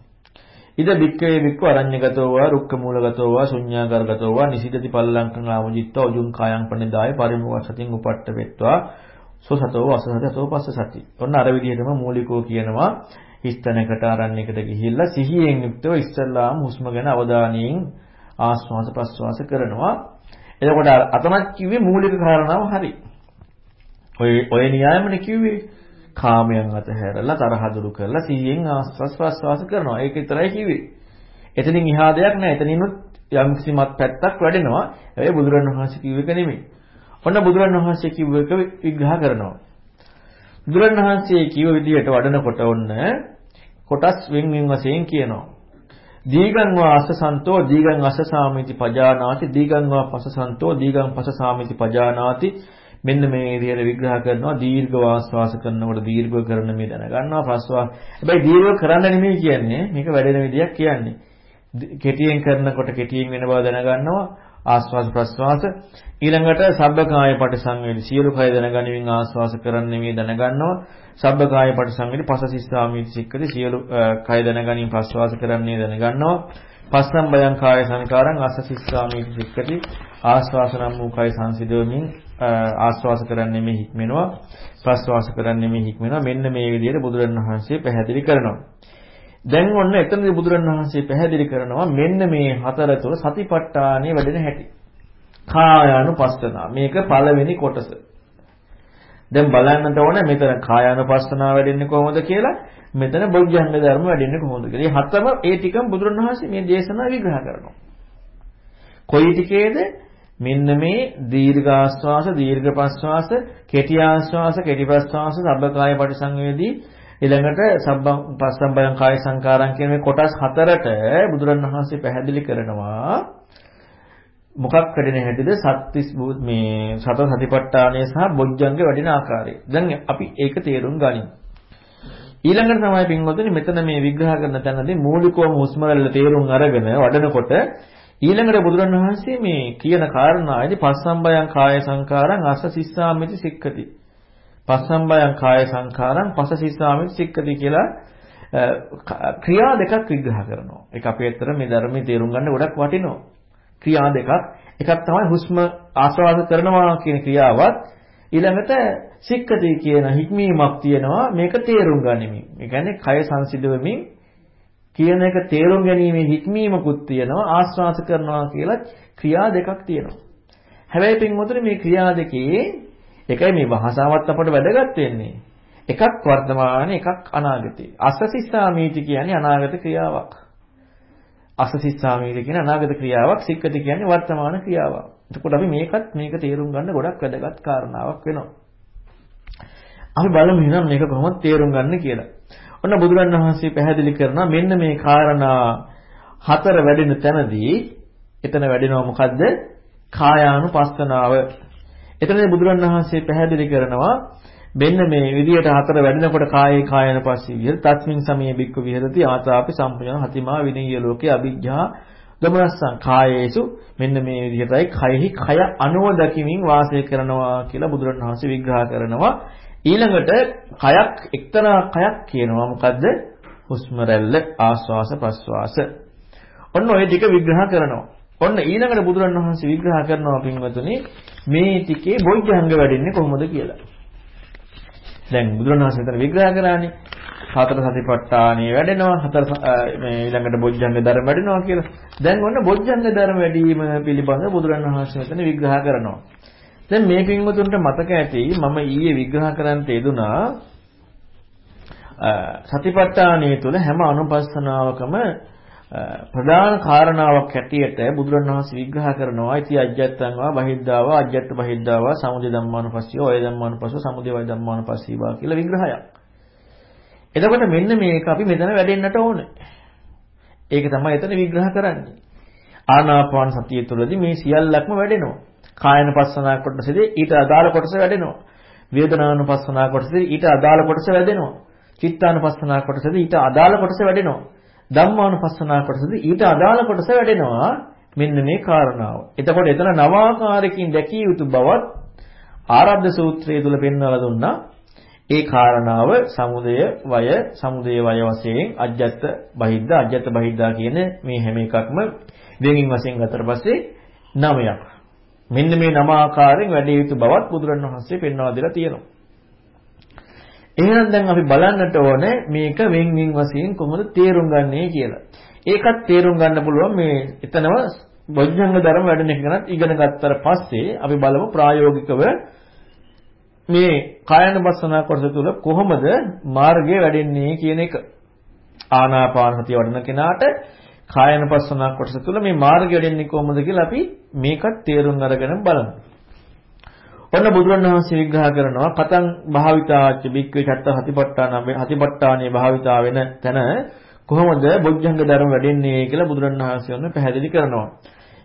ඉද බික්කවේ බික්ක අරඤ්‍යගතෝ වා රුක්ක මූලගතෝ වා ශුඤ්ඤාගරගතෝ වා නිසිදති පල්ලංකං ආමජිත්වා උජුං කායං පණිදාය පරිමුව සතින් උපට්ඨ වෙත්වා සෝසතෝ වසසතෝ පස්ස සති. ඔන්න අර විදිහටම මූලිකෝ කියනවා හිස්තැනකට අරණ්‍යයකට ගිහිල්ලා සිහියෙන් යුක්තව ඉස්සල්ලාම හුස්ම ගැන අවධානයෙන් ආස්වාස ප්‍රස්වාස කරනවා. එතකොට අතමත් කිව්වේ මූලික කාරණාව හරි. ඔය ඔය න්‍යායමනේ කිව්වේ. කාමයන් අතහැරලා තරහ දුරු කරලා සිහියෙන් ආස්වාස් ප්‍රස්වාස කරනවා. ඒක විතරයි කිව්වේ. එතනින් එහා දෙයක් නැහැ. එතනිනුත් යම් කිසිමත් පැත්තක් වැඩෙනවා. ඒ බුදුරණවහන්සේ කිව්ව එක නෙමෙයි. ඔන්න බුදුරණවහන්සේ කිව්ව එක විග්‍රහ කරනවා. බුදුරණවහන්සේ කිව්ව විදිහට වඩනකොට ඔන්න කොටස් වෙන් වෙන් වශයෙන් කියනවා. දීගං වා අසසන්තෝ දීගං අසසාමිති පජානාති දීගං වා පසසන්තෝ දීගං පසසාමිති පජානාති මෙන්න මේ විදිහට විග්‍රහ කරනවා දීර්ඝ ආස්වාස කරනකොට දීර්ඝ කරන මේ දැනගන්නවා ප්‍රස්වාස. හැබැයි දීර්ඝ කරන්න නෙමෙයි කියන්නේ මේක වැඩෙන විදියක් කියන්නේ. කෙටියෙන් කරනකොට කෙටියෙන් වෙන බව දැනගන්නවා ආස්වාස ප්‍රස්වාස ඊළඟට සබ්බකාය පටිසංවේදි සියලු කය දැනගනිමින් ආස්වාස කරන්නේ මේ දැනගන්නවා සබ්බකාය පටිසංවේදි පසසිස්සාමීති සික්කති සියලු කය දැනගනිමින් ප්‍රස්වාස කරන්නේ දැනගන්නවා පස්සම් බයං කාය සංකාරං අසසිස්සාමීති සික්කති ආස්වාස නම් වූ කය සංසිඳවමින් ආස්වාස කරන්නේ මේ හික්මෙනවා ප්‍රස්වාස කරන්නේ මේ හික්මෙනවා. මෙන්න මේ විදිහට බුදුරණවහන්සේ පැහැදිලි කරනවා. දැන් ඔන්න එතනදී බුදුරණවහන්සේ පැහැදිලි කරනවා මෙන්න මේ හතර තුල සතිපට්ඨානෙ වැඩෙන හැටි. කායානුපස්සනා මේක පළවෙනි කොටස. දැන් බලන්නට ඕන මෙතන කායානුපස්සනාව වැඩෙන්නේ කොහොමද කියලා මෙතන බොජ්ජංග ධර්ම වැඩෙන්නේ කොහොමද කියලා. මේ හතම ඒ ටිකම බුදුරණවහන්සේ මේ දේශනාව විග්‍රහ කරනවා. කොයි ටිකේද? මෙන්න මේ දීර්ඝ ආශ්වාස දීර්ඝ ප්‍රශ්වාස කෙටි ආශ්වාස කෙටි ප්‍රශ්වාස සබ්බකාය පරිසංවේදී ඊළඟට සබ්බ පස්සම්බයං කාය සංකාරම් කියන මේ කොටස් හතරට බුදුරණවහන්සේ පැහැදිලි කරනවා මොකක් වැඩෙන හැටිද සත්‍තිස් මේ සතර සතිපට්ඨානය සහ බොජ්ජංග වැඩෙන ආකාරය. දැන් අපි ඒක තේරුම් ගනිමු. ඊළඟට තමයි පින්වතුනි මෙතන මේ විග්‍රහ කරන තැනදී මූලිකවම හුස්ම රැල්ල තේරුම් අරගෙන වඩනකොට ඊළඟට බුදුරණවහන්සේ මේ කියන කාරණාවේදී පස්සම්බයං කාය සංකාරං අස්ස සිස්සාමිති සික්කති. පස්සම්බයං කාය සංකාරං පස්ස සිස්සාමිති සික්කති කියලා ක්‍රියා දෙකක් විග්‍රහ කරනවා. ඒක අපේ ඇත්තට මේ ධර්මයේ තේරුම් ගන්න ගොඩක් වටිනවා. ක්‍රියා දෙකක්. එකක් තමයි හුස්ම ආශ්වාස කරනවා කියන ක්‍රියාවත් ඊළඟට සික්කති කියන හික්මීමක් තියෙනවා මේක තේරුම් ගනිමින්. ඒ කියන්නේ කය සංසිඳවමින් කියන එක තේරුම් ගැනීමේ හික්මීමකුත් තියෙනවා ආස්වාස කරනවා කියලා ක්‍රියා දෙකක් තියෙනවා. හැබැයි පින්වතුනි මේ ක්‍රියා දෙකේ එකයි මේ භාෂාවත් අපට වැදගත් වෙන්නේ. එකක් වර්තමානයේ එකක් අනාගතේ. අසසිස්සාමීති කියන්නේ අනාගත ක්‍රියාවක්. අසසිස්සාමීති කියන්නේ අනාගත ක්‍රියාවක්. සික්කති කියන්නේ වර්තමාන ක්‍රියාවක්. එතකොට අපි මේකත් මේක තේරුම් ගන්න ගොඩක් වැදගත් කාරණාවක් වෙනවා. අපි බලමු එහෙනම් මේක කොහොමද තේරුම් ගන්න කියලා. ඔන්න බුදුරණවහන්සේ පැහැදිලි කරනවා මෙන්න මේ කාරණා හතර වැඩෙන තැනදී එතන වැඩෙනවා මොකද්ද? කායානුපස්සනාව. එතනදී බුදුරණවහන්සේ පැහැදිලි කරනවා මෙන්න මේ විදියට හතර වැඩෙනකොට කායේ කායන පස්සේ විහෙර තස්මින් සමයේ බික්ක විහෙරති ආතාපි සම්පජන හතිමා විනීය ලෝකේ අභිජ්ජා ගමනස්සං කායේසු මෙන්න මේ විදිහටයි කයෙහි කය අනුව දකිමින් වාසය කරනවා කියලා බුදුරණවහන්සේ විග්‍රහ කරනවා ඊළඟට කයක් එක්තරා කයක් කියනවා. මොකද්ද? හුස්ම රැල්ල ආස්වාස ප්‍රස්වාස. ඔන්න ඔය ටික විග්‍රහ කරනවා. ඔන්න ඊළඟට බුදුරණවහන්සේ විග්‍රහ කරනවා පින්වතුනි මේ ටිකේ බොජ්ජංග වැඩින්නේ කොහොමද කියලා. දැන් බුදුරණවහන්සේ මෙතන විග්‍රහ කරානේ හතර සතිපට්ඨානිය වැඩෙනවා හතර මේ ඊළඟට බොජ්ජංග ධර්ම වැඩෙනවා කියලා. දැන් ඔන්න බොජ්ජංග ධර්ම වැඩිම පිළිබඳව බුදුරණවහන්සේ මෙතන විග්‍රහ කරනවා. දැන් මේ පින්වතුන්ට මතක ඇති මම ඊයේ විග්‍රහ කරන්න තේදුනා සතිපට්ඨානිය තුළ හැම අනුපස්සනාවකම ප්‍රධාන කාරණාවක් හැටියට බුදුරණවහන්සේ විග්‍රහ කරනවා ඉති අජ්ජත්තංවා බහිද්ධාව අජ්ජත් බහිද්ධාව සමුදය ධම්මානුපස්සීව ඔය ධම්මානුපස්සව සමුදය වය ධම්මානුපස්සීවා කියලා විග්‍රහයක්. එතකොට මෙන්න මේක අපි මෙතන වැඩෙන්නට ඕනේ. ඒක තමයි එතන විග්‍රහ කරන්නේ. ආනාපාන සතිය තුළදී මේ සියල්ලක්ම වැඩෙනවා. කායනපස්සනා කොටසදී ඊට අදාළ කොටස වැඩෙනවා. වේදනානුපස්සනා කොටසදී ඊට අදාළ කොටස වැඩෙනවා. චිත්තානුපස්සනා කොටසදී ඊට අදාළ කොටස වැඩෙනවා. ධම්මානුපස්සනා කොටසදී ඊට අදාළ කොටස වැඩෙනවා. මෙන්න මේ කාරණාව. එතකොට එතන නවාකාරකින් දැකිය යුතු බවත් ආරද්ධ සූත්‍රයේ තුල පෙන්වලා දුන්නා. ඒ කාරණාව සමුදය වය සමුදය වය වශයෙන් අජ්ජත් බහිද්ද අජ්ජත් බහිද්දා කියන මේ හැම එකක්ම දෙකින් වශයෙන් ගතට පස්සේ නවයක්. මෙන්න මේ නම ආකාරයෙන් වැඩි යුතු බවත් බුදුරණවහන්සේ පෙන්වා දෙලා තියෙනවා. එහෙනම් දැන් අපි බලන්නට ඕනේ මේක වෙන් වෙන් වශයෙන් කොහොමද තේරුම් ගන්නේ කියලා. ඒකත් තේරුම් ගන්න පුළුවන් මේ එතනම බොජ්ජංග ධර්ම වැඩෙන එක ගැනත් ඉගෙන ගත්තට පස්සේ අපි බලමු ප්‍රායෝගිකව මේ කායනුපස්සනා කොටස තුල කොහොමද මාර්ගය වැඩෙන්නේ කියන එක. ආනාපාන සතිය වඩන කෙනාට කායනුපස්සනා කොටස තුල මේ මාර්ගය වැඩෙන්නේ කොහොමද කියලා අපි මේකත් තේරුම් අරගෙන බලමු. ඔන්න බුදුරණවහන්සේ විග්‍රහ කරනවා කතං භාවිතාච්ච බික්කේ චත්ත හතිපට්ඨාන හතිපට්ඨානේ භාවිතා වෙන තැන කොහොමද බොජ්ජංග ධර්ම වැඩෙන්නේ කියලා බුදුරණවහන්සේ ඔන්න පැහැදිලි කරනවා.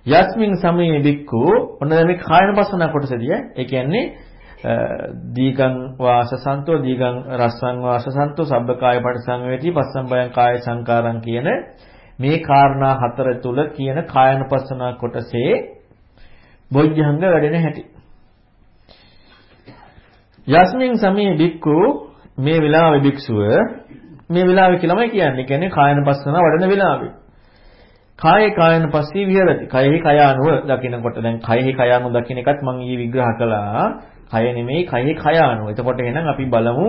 යස්මින් සමයේ බික්කු ඔන්න මේ කායනුපස්සනා කොටසදී ඒ කියන්නේ දීගං වාසසන්තෝ දීගං රස්සං වාසසන්තෝ සබ්බකාය පටිසංවේදී පස්සම්බයං කාය සංකාරං කියන මේ කාරණා හතර තුල කියන කායනුපස්සනා කොටසේ බොජ්ජංග වැඩෙන හැටි. යස්මින් සමේ බික්කු මේ වෙලාවේ භික්ෂුව මේ වෙලාවේ කියලාමයි කියන්නේ. කියන්නේ කායනුපස්සනා වඩන වෙලාවේ. කායේ කායන පස්සී විහෙරති. කයෙහි කය අනුව දකිනකොට දැන් කයෙහි කය අනුව දකින එකත් මම ඊ විග්‍රහ කළා. කය නෙමෙයි කයෙහි කය අනුව. එතකොට එහෙනම් අපි බලමු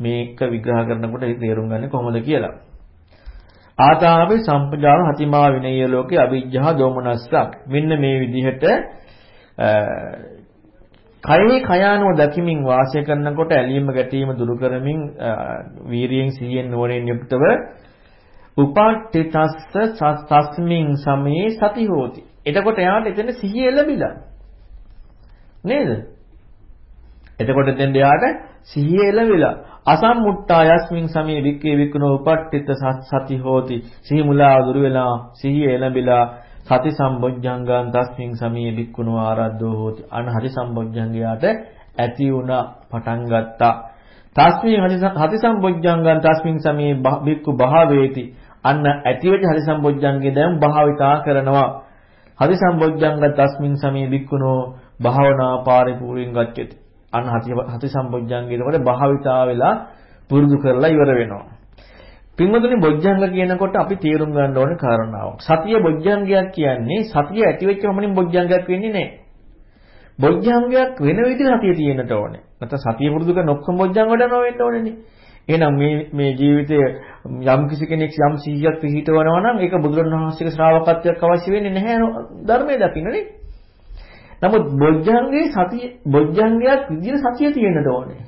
මේක විග්‍රහ කරනකොට ඒක තේරුම් ගන්න කොහොමද කියලා. ආතාපි සම්පජාන හතිමා විනය ලෝකේ අවිජ්ජා දෝමනස්ස මෙන්න මේ විදිහට කයෙහි කයානුව දකිමින් වාසය කරනකොට ඇලීම ගැටීම දුරු කරමින් වීරියෙන් සිහියෙන් නුවණින් යුක්තව උපාට්ඨිතස්ස තස්මින් සමේ සති හෝති. එතකොට එයාට එතන සිහිය ලැබිලා. නේද? එතකොට එතෙන් එයාට සිහිය ලැබිලා. අසම්මුට්ටා යස්මින් සමේ වික්කේ වික්නෝ උපට්ඨිත සති හෝති. සිහි මුලාව දුර වෙලා සිහිය ලැබිලා සති සම්බොජ්ජංගං තස්මින් සමේ වික්කුණෝ ආරද්ධෝ හෝති. අන හරි සම්බොජ්ජංගයාට ඇති වුණා පටන් ගත්තා. තස්මින් හති සම්බොජ්ජංගං තස්මින් සමේ බික්කු භාවේති අන්න ඇතිවෙච්ච හරි සම්බොජ්ජංගේ දැන් භාවිතා කරනවා. හරි සම්බොජ්ජංග තස්මින් සමේ වික්කුණෝ භාවනා පාරිපූර්ණං ගච්ඡති. අන්න හති සම්බොජ්ජංගේ එතකොට භාවිතා වෙලා පුරුදු කරලා ඉවර වෙනවා. පින්වතුනි බොජ්ජංග කියනකොට අපි තේරුම් ගන්න ඕනේ කාරණාවක්. සතිය බොජ්ජංගයක් කියන්නේ සතිය ඇති වෙච්ච මොනින් බොජ්ජංගයක් වෙන්නේ නැහැ. බොජ්ජංගයක් වෙන විදිහට සතිය තියෙන්නට ඕනේ. නැත්නම් සතිය පුරුදු කරන ඔක්කොම බොජ්ජංග වඩනවා වෙන්න ඕනේනේ. එහෙනම් මේ මේ ජීවිතයේ යම් කිසි කෙනෙක් යම් සිහියක් පිහිටවනවා නම් ඒක බුදුරණවහන්සේගේ ශ්‍රාවකත්වයක් අවශ්‍ය වෙන්නේ නැහැ ධර්මයේ දකින්නනේ. නමුත් බොජ්ජංගේ සතිය බොජ්ජංගයක් විදිහට සතිය තියෙන්නට ඕනේ.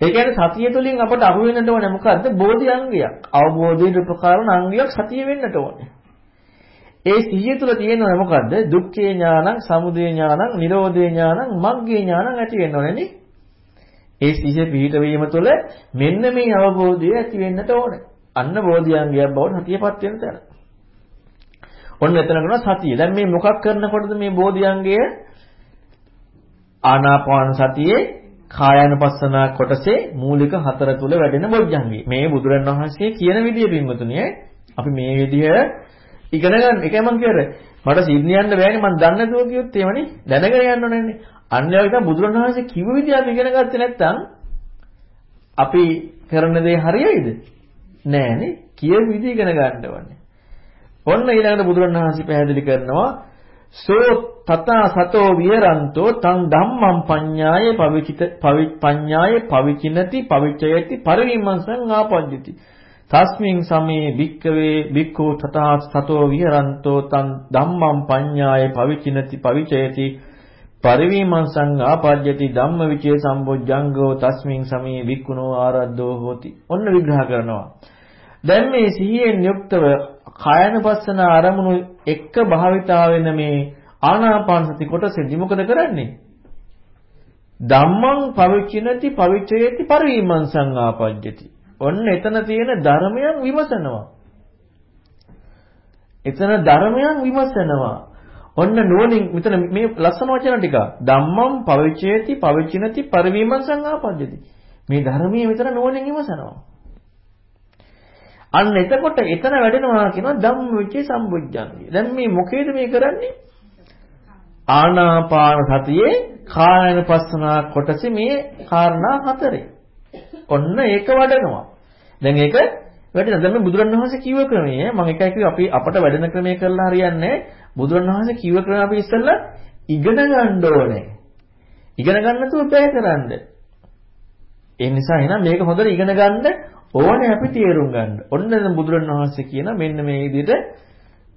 ඒ කියන්නේ සතිය තුළින් අපට අහු වෙන්නට ඕනේ මොකද්ද? බෝධි අංගයක්. අවබෝධයේ උපකරණ අංගයක් සතිය වෙන්නට ඕනේ. ඒ සිහිය තුළ තියෙනව මොකද්ද? දුක්ඛේ ඥානං, සමුදය ඥානං, නිරෝධේ ඥානං, මග්ගේ ඥානං ඇති වෙන්න ඕනේ නේ. ඒ සිහිය පිහිට වීම තුළ මෙන්න මේ අවබෝධය ඇති වෙන්නට ඕනේ. අන්න බෝධියංගයක් බවට සතියපත් වෙන තැන. ඔන්න එතන කරන සතිය. දැන් මේ මොකක් කරනකොටද මේ බෝධියංගය ආනාපාන සතියේ කායानुපස්සනා කොටසේ මූලික හතර තුල වැඩෙන බොජ්ජංගය. මේ බුදුරණවහන්සේ කියන විදිය පින්වතුනි අපි මේ විදිය ඉගෙන ගන්න. ඒකයි මම කියන්නේ. මට සිඩ්නි යන්න බෑනේ මම දන්නේ නැතුව කිව්වොත් එහෙමනේ. දැනගෙන යන්න ඕනේ. අන්‍යව ඉතින් බුදුරණවහන්සේ කිව්ව විදිහ අපි ඉගෙන ගත්තේ නැත්නම් අපි කරන දේ හරියයිද? නෑනේ. කියපු විදිහ ඉගෙන ගන්න ඕනේ. ඔන්න ඊළඟට බුදුරණවහන්සේ පැහැදිලි කරනවා සෝ තථා සතෝ විහරන්තෝ තං ධම්මං පඤ්ඤාය පවිචිත පඤ්ඤාය පවිචිනති පවිචයති පරිවිමංසං ආපජ්ජති. තස්මින් සමේ භික්කවේ භික්ඛු තථා සතෝ විහරන්තෝ තං ධම්මං පඤ්ඤාය පවිචිනති පවිචයති පරිවිමංසං ආපජ්ජති ධම්මවිචේ සම්බොජ්ජංගෝ තස්මින් සමේ වික්කුණෝ ආරද්ධෝ හෝති. ඔන්න විග්‍රහ කරනවා. දැන් මේ සිහියෙන් යුක්තව කායනපස්සන අරමුණු එක්ක භාවිතා වෙන මේ ආනාපාන සති කොටසෙදි මොකද කරන්නේ ධම්මං පවිචිනති පවිචයති පරිවිමංසං ආපජ්ජති ඔන්න එතන තියෙන ධර්මයන් විමසනවා. එතන ධර්මයන් විමසනවා. ඔන්න නුවණින් මෙතන මේ ලස්සන වචන ටික ධම්මං පවිචේති පවිචිනති පරිවීමං ආපජ්ජති. මේ ධර්මයේ මෙතන නුවණින් විමසනවා. අන්න එතකොට එතන වැඩෙනවා කියනවා ධම්මවිචේ සම්බුද්ධංගය. දැන් මේ මොකේද මේ කරන්නේ? ආනාපාන සතියේ කායන පස්සනා කොටසේ මේ කාරණා හතරේ. ඔන්න ඒක වඩනවා. දැන් ඒක වැටෙන දැන් මේ බුදුරණවහන්සේ කිව්ව ක්‍රමය මම එකයි කිව්වේ අපි අපට වැඩෙන ක්‍රමය කරලා හරියන්නේ බුදුරණවහන්සේ කිව්ව ක්‍රමය අපි ඉස්සෙල්ලා ඉගෙන ගන්න ඕනේ. ඉගෙන ගන්න නැතුව බෑ කරන්න. ඒ නිසා එහෙනම් මේක හොඳට ඉගෙන ගන්න ඕනේ අපි තේරුම් ගන්න. ඔන්න දැන් බුදුරණවහන්සේ කියන මෙන්න මේ විදිහට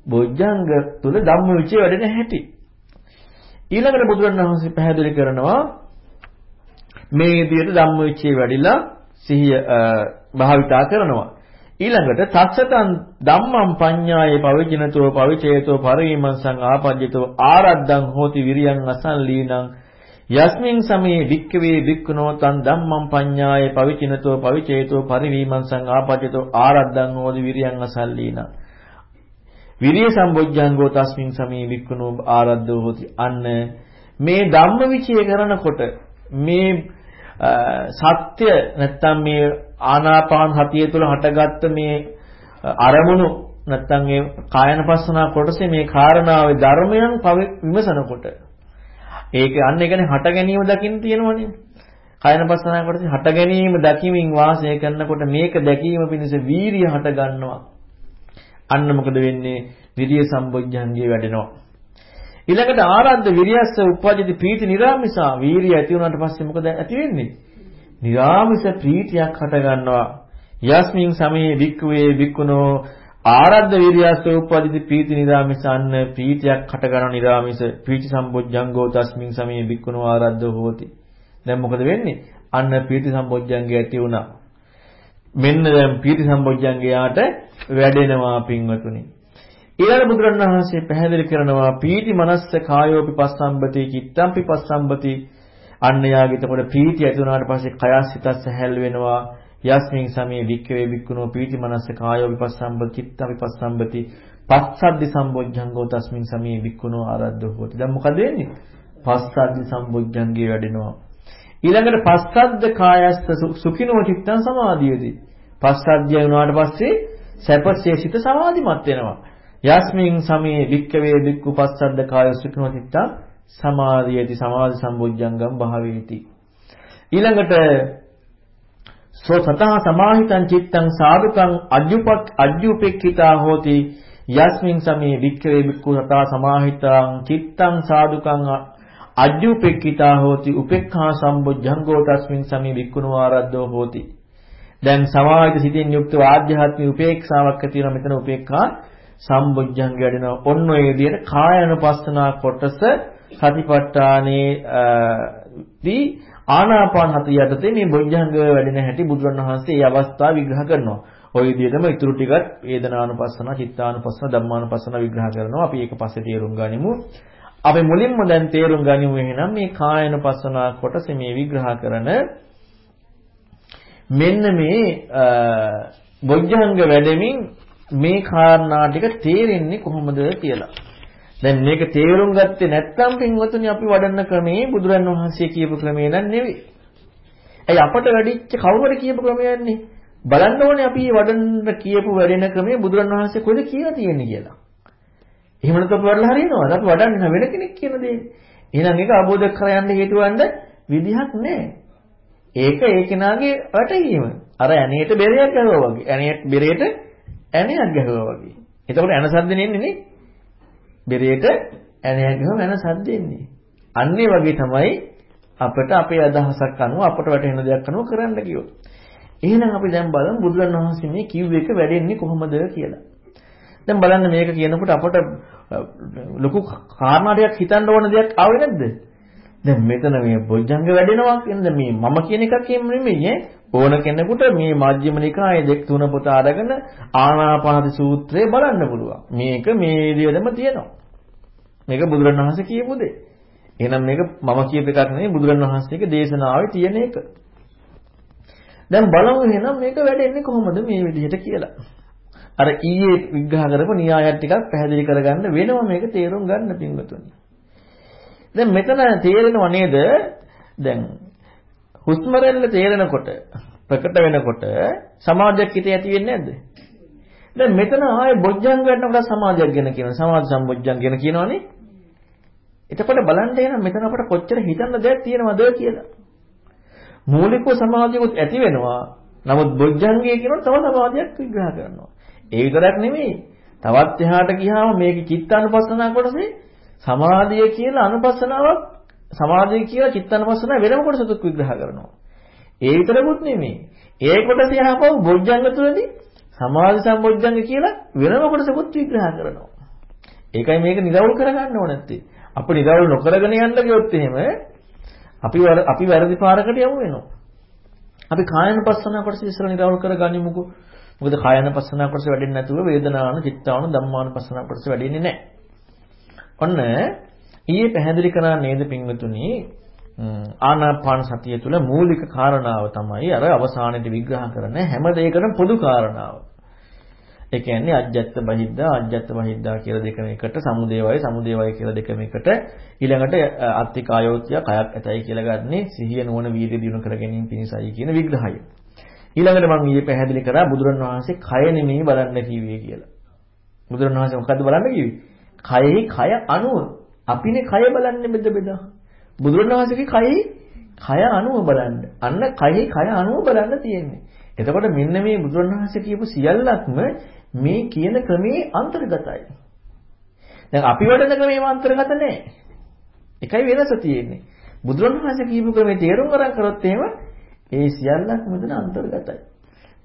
බොජ්ජංග තුල ධම්මවිචේ වැඩෙන හැටි. ඊළඟට බුදුරණවහන්සේ පැහැදිලි කරනවා මේ විදිහට ධම්මවිචේ වැඩිලා සිහිය භාවිතා කරනවා. ඊළඟට තස්සතං ධම්මං පඤ්ඤායේ පවිජිනතෝ පවිචේතෝ පරිවිමංසං ආපජ්ජතෝ ආරද්ධං හෝති විරියං අසල්ලීනං යස්මින් සමේ වික්කවේ වික්කනෝ තං ධම්මං පඤ්ඤායේ පවිචිනතෝ පවිචේතෝ පරිවිමංසං ආපජ්ජතෝ ආරද්ධං හෝති විරියං අසල්ලීනං. විරිය සම්බොජ්ජංගෝ තස්මින් සමේ වික්කනෝ ආරද්ධෝ හෝති. අන්න මේ ධම්මවිචය කරනකොට මේ සත්‍ය නැත්තම් මේ ආනාපාන සතිය තුළ හටගත්ත මේ අරමුණු නැත්තම් ඒ කායනපස්සනා කොටසේ මේ කාරණාවේ ධර්මයන් විමසනකොට ඒක අන්න ඒ කියන්නේ හට ගැනීම දකින්න තියෙනවනේ. කායනපස්සනා කොටසේ හට ගැනීම දකිමින් වාසය කරනකොට මේක දැකීම පිණිස වීරිය හට ගන්නවා. අන්න මොකද වෙන්නේ? විරිය සම්බොජ්ජංගේ වැඩෙනවා. ඊළඟට ආරද්ධ විරියස්ස උපජ්ජති ප්‍රීති නිරාමිසා. වීරිය ඇති වුණාට පස්සේ මොකද ඇති වෙන්නේ? නිරාමිස ප්‍රීතියක් හට ගන්නවා. යස්මින් සමේ වික්ඛවේ වික්ඛුනෝ ආරද්ධ විරියස්ස උපජ්ජති ප්‍රීති නිරාමිසන්න ප්‍රීතියක් හට ගන්නවා නිරාමිස ප්‍රීති සම්බොජ්ජංගෝ තස්මින් සමේ වික්ඛුනෝ ආරද්ධ හෝති. දැන් මොකද වෙන්නේ? අන්න ප්‍රීති සම්බොජ්ජංගය ඇති වුණා. මෙන්න දැන් ප්‍රීති සම්බොජ්ජංගයාට වැඩෙනවා පින්වතුනි. ඊළඟ බුදුරණවහන්සේ පැහැදිලි කරනවා පීති මනස්ස කායෝපි පස්සම්බති චිත්තම්පි පස්සම්බති අන්න යාගිතකොට පීති ඇති වුණාට පස්සේ කයස් හිතත් සැහැල් වෙනවා යස්මින් සමේ වික්කවේ වික්කුණෝ පීති මනස්ස කායෝපි පස්සම්බති චිත්තම්පි පස්සම්බති පස්සද්දි සම්බොජ්ජංගෝ තස්මින් සමේ වික්කුණෝ ආරද්ධෝ හොති. දැන් මොකද වෙන්නේ? පස්සද්දි සම්බොජ්ජංගේ වැඩෙනවා. ඊළඟට පස්සද්ද කායස්ස සුඛිනෝ චිත්තං සමාධියති. පස්සද්දය වුණාට පස්සේ සැපසේ සිත සමාධිමත් වෙනවා. යස්මින් සමේ වික්කවේ වික්කු පස්සද්ද කාය සුඛනෝ චිත්තා සමාධියති. සමාධි සම්බොජ්ජංගම් භාවේති. ඊළඟට සෝ සතහ සමාහිතං චිත්තං සාදුකං අජ්ජුපක් අජ්ජුපෙක්ඛිතා හෝති. යස්මින් සමේ වික්කවේ වික්කු සතහ සමාහිතං චිත්තං සාදුකං අජ්ජුපෙක්ඛිතා හෝති. උපේක්ඛා සම්බොජ්ජංගෝ තස්මින් සමේ වික්කුණෝ ආරද්ධෝ හෝති. දැන් සමාහිත සිතින් යුක්තව ආධ්‍යාත්මික උපේක්ෂාවක් ඇති වෙනවා. මෙතන උපේක්ඛා සම්බුද්ධංග වැඩෙනවා. ඔන්න ඔය විදිහට කායानुපස්සනා කොටස සතිපට්ඨානේ දී ආනාපාන හතිය යටතේ මේ බොජ්ජංග වැඩෙන හැටි බුදුරණවහන්සේ මේ අවස්ථාව විග්‍රහ කරනවා. ওই විදිහටම ඊටු ටිකත් වේදනානුපස්සන, චිත්තානුපස්සන, ධම්මානුපස්සන විග්‍රහ කරනවා. අපි ඒක පස්සේ තේරුම් ගනිමු. අපි මුලින්ම දැන් තේරුම් ගනිමු එහෙනම් මේ කායනුපස්සනා කොටස මේ විග්‍රහ කරන මෙන්න මේ බොජ්ජංග වැඩෙමින් මේ කාරණා ටික තේරෙන්නේ කොහොමද කියලා. දැන් මේක තේරුම් ගත්තේ නැත්නම් පින්වතුනි අපි වඩන්න ක්‍රමේ බුදුරන් වහන්සේ කියපු ක්‍රමේ නන් නෙවෙයි. ඇයි අපට වැඩිච්ච කවුරුහරි කියපු ක්‍රමයන්නේ? බලන්න ඕනේ අපි වඩන්න කියපු වැඩෙන ක්‍රමේ බුදුරන් වහන්සේ කොහෙද කියලා තියෙන්නේ කියලා. එහෙම නැත්නම් අපි වඩලා හරියනවද? අපි වඩන්න වෙන කෙනෙක් කියන දේ. එහෙනම් ඒක අවබෝධ කරගන්න හේතුවන්න විදිහක් නැහැ. ඒක ඒ කෙනාගේ වැටහීම. අර ඇණේට බෙරයක් ගැහුවා වගේ. ඇණේට බෙරේට ඇණයක් ගැහුවා වගේ. එතකොට ඇන සද්ද නෙන්නේ නේ. බෙරේට ඇණයක් ගහම ඇන සද්ද එන්නේ. අන්නේ වගේ තමයි අපිට අපේ අදහසක් අනුව අපට වැටහෙන දෙයක් අනුව කරන්න කිව්වොත්. එහෙනම් අපි දැන් බලමු බුදුරන් වහන්සේ මේ කිව් එක වැඩෙන්නේ කොහොමද කියලා. දැන් බලන්න මේක කියනකොට අපට ලොකු කාරණාවක් හිතන්න ඕන දෙයක් ආවේ නැද්ද? දැන් මෙතන මේ බොජ්ජංග වැඩෙනවා කියන්නේ මේ මම කියන එකක් එහෙම නෙමෙයි ඈ. ඕන කෙනෙකුට මේ මජ්ක්‍ධිම නිකායේ දෙක තුන පොත අරගෙන ආනාපානසති සූත්‍රය බලන්න පුළුවන්. මේක මේ විදිහටම තියෙනවා. මේක බුදුරණවහන්සේ කියපු දෙය. එහෙනම් මේක මම කියප එකක් නෙමෙයි බුදුරණවහන්සේගේ දේශනාවේ තියෙන එක. දැන් බලමු එහෙනම් මේක වැඩෙන්නේ කොහොමද මේ විදිහට කියලා. අර ඊයේ විග්‍රහ කරපු න්‍යායත් ටිකක් පැහැදිලි කරගන්න වෙනවා මේක තේරුම් ගන්න පින්වතුනි. දැන් මෙතන තේරෙනව නේද? දැන් හුස්ම රැල්ල තේරෙනකොට ප්‍රකට වෙනකොට සමාධියක් හිතේ ඇති වෙන්නේ නැද්ද? දැන් මෙතන ආයේ බොජ්ජංග ගන්නකොට සමාධියක් ගැන කියනවා. සමාධි සම්බොජ්ජංග ගැන කියනවනේ. එතකොට බලන්න එන මෙතන අපට කොච්චර හිතන්න දෙයක් තියෙනවද කියලා. මූලිකව සමාධියකුත් ඇති වෙනවා. නමුත් බොජ්ජංගය කියනොත් තව සමාධියක් විග්‍රහ කරනවා. ඒ විතරක් නෙමෙයි. තවත් එහාට ගියාම මේකේ චිත්තානුපස්සනා කොටසේ සමාධිය කියලා අනුපස්සනාවක් සමාධිය කියලා චිත්තානුපස්සනාව වෙනම කොටසක් විග්‍රහ කරනවා. ඒ විතරකුත් නෙමෙයි. ඒ කොටස යහපව බොජ්ජංග තුළදී සමාධි සම්බොජ්ජංග කියලා වෙනම කොටසකුත් විග්‍රහ කරනවා. ඒකයි මේක නිරවුල් කරගන්න ඕන නැත්තේ. අපි නිරවුල් නොකරගෙන යන්න ගියොත් එහෙම අපි අපි වැරදි පාරකට යමු වෙනවා. අපි කායනුපස්සනා කොටස ඉස්සර නිරවුල් කරගනිමුකෝ. මොකද කායනුපස්සනා කොටස වැඩෙන්නේ නැතුව වේදනාන, චිත්තාන, ධම්මානුපස්සනා කොටස වැඩෙන්නේ නැහැ. ඔන්න ඊයේ පැහැදිලි කරා නේද පින්වතුනි ආනාපාන සතිය තුළ මූලික කාරණාව තමයි අර අවසානයේදී විග්‍රහ කරන හැම දෙයකටම පොදු කාරණාව. ඒ කියන්නේ අජ්ජත් බහිද්දා අජ්ජත් බහිද්දා කියලා දෙකම එකට සමුදේවය සමුදේවය කියලා දෙකම එකට ඊළඟට අත්තිකායෝත්‍ය කයක් ඇතයි කියලා ගන්නේ සිහිය නුවණ වීර්ය දිනු කර ගැනීම පිණිසයි කියන විග්‍රහය. ඊළඟට මම ඊයේ පැහැදිලි කරා බුදුරණවහන්සේ කය නෙමෙයි බලන්න කිව්වේ කියලා. බුදුරණවහන්සේ මොකද්ද බලන්න කිව්වේ? කයෙහි කය අණුව. අපිනේ කය බලන්නේ බෙද බෙදා. බුදුරණවහන්සේගේ කයෙහි කය අණුව බලන්න. අන්න කයෙහි කය අණුව බලන්න තියෙන්නේ. එතකොට මෙන්න මේ බුදුරණවහන්සේ කියපු සියල්ලක්ම මේ කියන ක්‍රමේ අන්තර්ගතයි. දැන් අපි වඩන ක්‍රමේ අන්තර්ගත නැහැ. එකයි වෙනස තියෙන්නේ. බුදුරණවහන්සේ කියපු ක්‍රමේ තේරුම් ගන්න කරොත් එහෙම ඒ සියල්ලක් මෙතන අන්තර්ගතයි.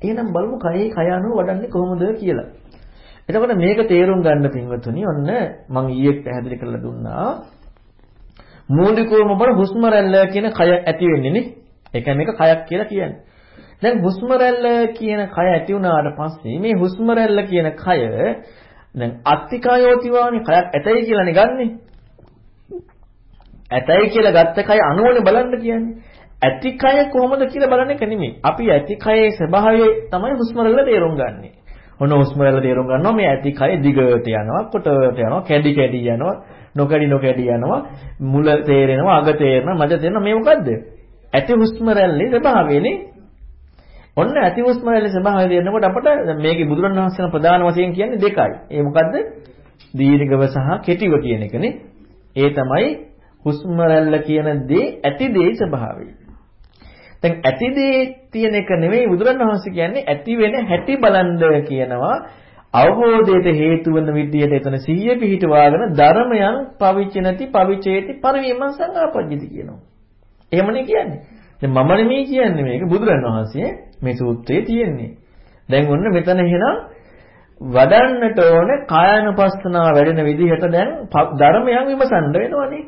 එහෙනම් බලමු කයේ කය අනුව වඩන්නේ කොහොමද කියලා. එතකොට මේක තේරුම් ගන්න පින්වතුනි ඔන්න මම ඊයේ පැහැදිලි කරලා දුන්නා. මූලිකවම බල හුස්ම රැල්ල කියන කය ඇති වෙන්නේ නේ. ඒ කියන්නේ මේක කයක් කියලා කියන්නේ. දැන් හුස්ම රැල්ල කියන කය ඇති වුණාට පස්සේ මේ හුස්ම රැල්ල කියන කය දැන් අත්තිකායෝතිවානේ කයක් ඇතයි කියලානේ ගන්නෙ. ඇතයි කියලා ගත්ත කය අනුවනේ බලන්න කියන්නේ. ඇති කය කොහොමද කියලා බලන එක නෙමෙයි. අපි ඇති කයේ ස්වභාවය තමයි හුස්ම රැල්ල තේරුම් ගන්නෙ. ඔන්න හුස්ම රැල්ල තේරුම් ගන්නවා මේ ඇති කය දිගට යනවා, කොටට යනවා, කැඩි කැඩි යනවා, නොකැඩි නොකැඩි යනවා, මුල තේරෙනවා, අග තේරෙනවා, මැද තේරෙනවා. මේ මොකද්ද? ඇති හුස්ම රැල්ලේ ස්වභාවයනේ. ඔන්න ඇති හුස්ම රැල්ලේ ස්වභාවය දෙනකොට අපට මේකේ බුදුරණවහන්සේන ප්‍රධාන වශයෙන් කියන්නේ දෙකයි. ඒ මොකද්ද? දීර්ඝව සහ කෙටිව කියන එකනේ. ඒ තමයි හුස්ම රැල්ල කියන දේ ඇති දේ ස්වභාවය. දැන් ඇති දේ තියෙන එක නෙමෙයි බුදුරණවහන්සේ කියන්නේ ඇති වෙන හැටි බලන්ද කියනවා. අවබෝධයට හේතු වෙන විදියට එතන සිහිය පිහිටවාගෙන ධර්මයන් පවිච්ච නැති පවිචේති පරිවීමං සංආපජ්ජති කියනවා. එහෙමනේ කියන්නේ. දැන් මම නෙමෙයි කියන්නේ මේක බුදුරණවහන්සේ මේ සූත්‍රයේ තියෙන්නේ. දැන් ඔන්න මෙතන එහෙනම් වඩන්නට ඕනේ කායानुපස්සනාව වැඩෙන විදිහට දැන් ධර්මයන් විමසන්න වෙනවනේ.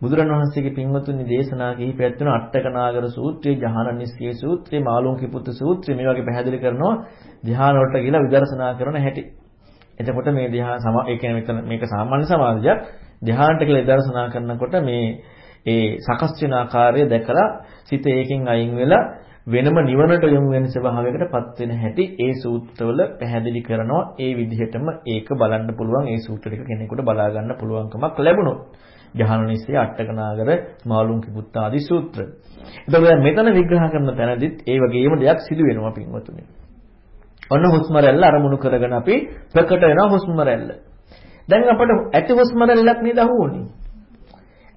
බුදුරණවහන්සේගේ පින්වතුනි දේශනා කිහිපයක් තුන අට්ඨකනාගර සූත්‍රය, ජහනනිස්සිය සූත්‍රය, මාළුන්කි පුත්තු සූත්‍රය මේ වගේ පැහැදිලි කරනවා ධ්‍යාන වලට ගිහිලා විදර්ශනා කරන හැටි. එතකොට මේ ධ්‍යාන සම ඒ කියන්නේ මෙතන මේක සාමාන්‍ය සමාධියක්. ධ්‍යානට කියලා විදර්ශනා කරනකොට මේ ඒ සකස් වෙන ආකාරය දැකලා සිත ඒකෙන් අයින් වෙලා වෙනම නිවනට යොමු වෙන ස්වභාවයකටපත් වෙන හැටි ඒ සූත්‍රවල පැහැදිලි කරනවා ඒ විදිහටම ඒක බලන්න පුළුවන් ඒ සූත්‍ර ටික කෙනෙකුට බලා ගන්න පුළුවන්කමක් ලැබුණොත් ජහනනිස්සේ අට්ඨකනාගර මාළුන්කි පුත්ත ආදී සූත්‍ර. එතකොට මෙතන විග්‍රහ කරන තැනදිත් ඒ වගේම දෙයක් සිදු වෙනවා පින්වතුනි. ඔන්න හුස්ම රැල්ල අරමුණු කරගෙන අපි ප්‍රකට වෙනවා හුස්ම රැල්ල. දැන් අපිට ඇති හුස්ම රැල්ලක් නේද අහුවුනේ.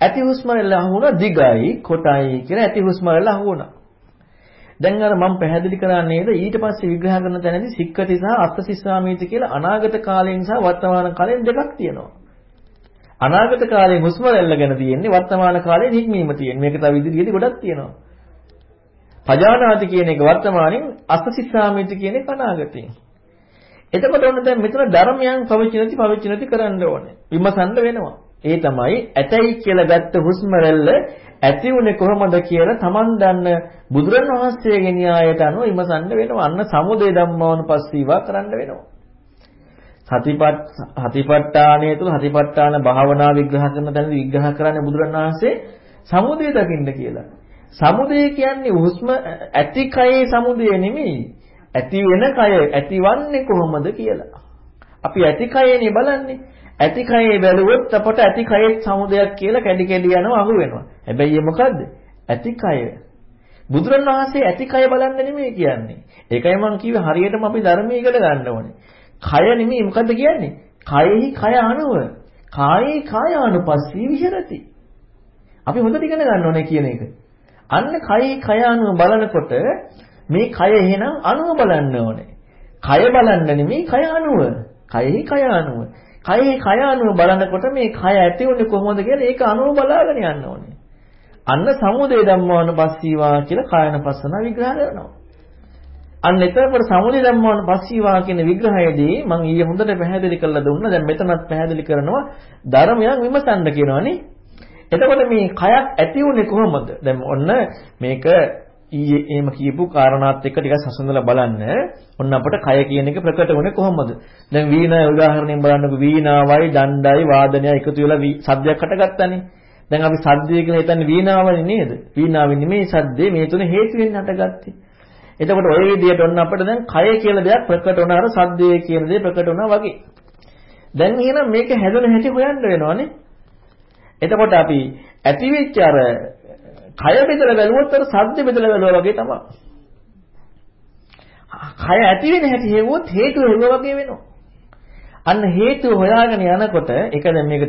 ඇති හුස්ම රැල්ල අහුවුණා දිගයි කොටයි කියලා ඇති හුස්ම රැල්ල අහුවුණා. දැන් අර මම පැහැදිලි කරා නේද ඊට පස්සේ විග්‍රහ කරන තැනදී සික්කති සහ අත්ථසිස්සාමීති කියලා අනාගත කාලයෙන් සහ වර්තමාන කාලයෙන් දෙකක් තියෙනවා. අනාගත කාලයේ හුස්ම රැල්ල ගැන තියෙන්නේ වර්තමාන කාලයේ නික්මීම තියෙන්නේ. මේක තව ඉදිරියේදී ගොඩක් තියෙනවා. පජානාති කියන එක වර්තමානින් අසසිස්සාමිති කියන එක අනාගතයෙන්. එතකොට ඔන්න දැන් මෙතන ධර්මයන් පවිචිනති පවිචිනති කරන්න ඕනේ. විමසන්න වෙනවා. ඒ තමයි ඇතයි කියලා ගත්ත හුස්ම රැල්ල ඇති උනේ කොහොමද කියලා Taman දන්න බුදුරණවහන්සේගේ න්‍යායයට අනුව විමසන්න වෙනවා. අන්න සමුදේ ධම්මවන පස්සීවා කරන්න වෙනවා. සතිපත් සතිපට්ඨානය තුළ සතිපට්ඨාන භාවනා විග්‍රහ කරන තැනදී විග්‍රහ කරන්නේ බුදුරණවහන්සේ සමුදය දකින්න කියලා. සමුදය කියන්නේ හුස්ම ඇති කයේ සමුදය නෙමෙයි. ඇති වෙන කය ඇතිවන්නේ කොහොමද කියලා. අපි ඇති කයනේ බලන්නේ. ඇති කයේ බැලුවොත් අපට ඇති කයේ සමුදයක් කියලා කැඩි කැඩි යනවා අහු වෙනවා. හැබැයි ඒ මොකද්ද? ඇති කය. බුදුරණවහන්සේ ඇති කය බලන්න නෙමෙයි කියන්නේ. ඒකයි මම කිව්වේ හරියටම අපි ධර්මයේ ඉගෙන ගන්න ඕනේ. කය නෙමෙයි මොකද්ද කියන්නේ? කයෙහි කය අනුව. කායේ කායානුපස්සී විහෙරති. අපි හොඳට ඉගෙන ගන්න ඕනේ කියන එක. අන්න කයෙහි කය අනුව බලනකොට මේ කය එහෙනම් අනුව බලන්න ඕනේ. කය බලන්න නෙමෙයි කය අනුව. කයෙහි කය අනුව. කයෙහි කය අනුව බලනකොට මේ කය ඇති වෙන්නේ කොහොමද කියලා ඒක අනුව බලාගෙන යන්න ඕනේ. අන්න සමුදේ ධම්මානුපස්සීවා කියලා කායනපස්සන විග්‍රහ කරනවා. අන්න එතකොට සමුදය ධම්මවන පස්සීවා කියන විග්‍රහයේදී මම ඊයේ හොඳට පැහැදිලි කරලා දුන්නා. දැන් මෙතනත් පැහැදිලි කරනවා ධර්මයන් විමසන්න කියනවනේ. එතකොට මේ කයක් ඇති වුනේ කොහොමද? දැන් ඔන්න මේක ඊයේ එහෙම කියපු කාරණාත් එක්ක ටිකක් සසඳලා බලන්න. ඔන්න අපිට කය කියන එක ප්‍රකට වුනේ කොහොමද? දැන් වීණා උදාහරණයෙන් බලන්නකො වීණාවයි දණ්ඩයි වාදනයයි එකතු වෙලා සද්දයක් හටගත්තානේ. දැන් අපි සද්දය කියලා හිතන්නේ වීණාවනේ නේද? වීණාවෙන් නෙමෙයි සද්දේ මේ තුන හේතු වෙන්න හටගත්තේ. එතකොට ওই විදිහට ඔන්න අපිට දැන් කය කියලා දෙයක් ප්‍රකට වුණා අර සද්දේ කියන දේ ප්‍රකට වුණා වගේ. දැන් එහෙනම් මේක හැදෙන හැටි හොයන්න වෙනවනේ. එතකොට අපි ඇති වෙච්ච අර කය බෙදලා බැලුවොත් අර සද්ද බෙදලා බැලුවා වගේ තමයි. කය ඇති වෙන හැටි හේවුවොත් හේතුව හේවුවා වගේ වෙනවා. අන්න හේතුව හොයාගෙන යනකොට ඒක දැන් මේක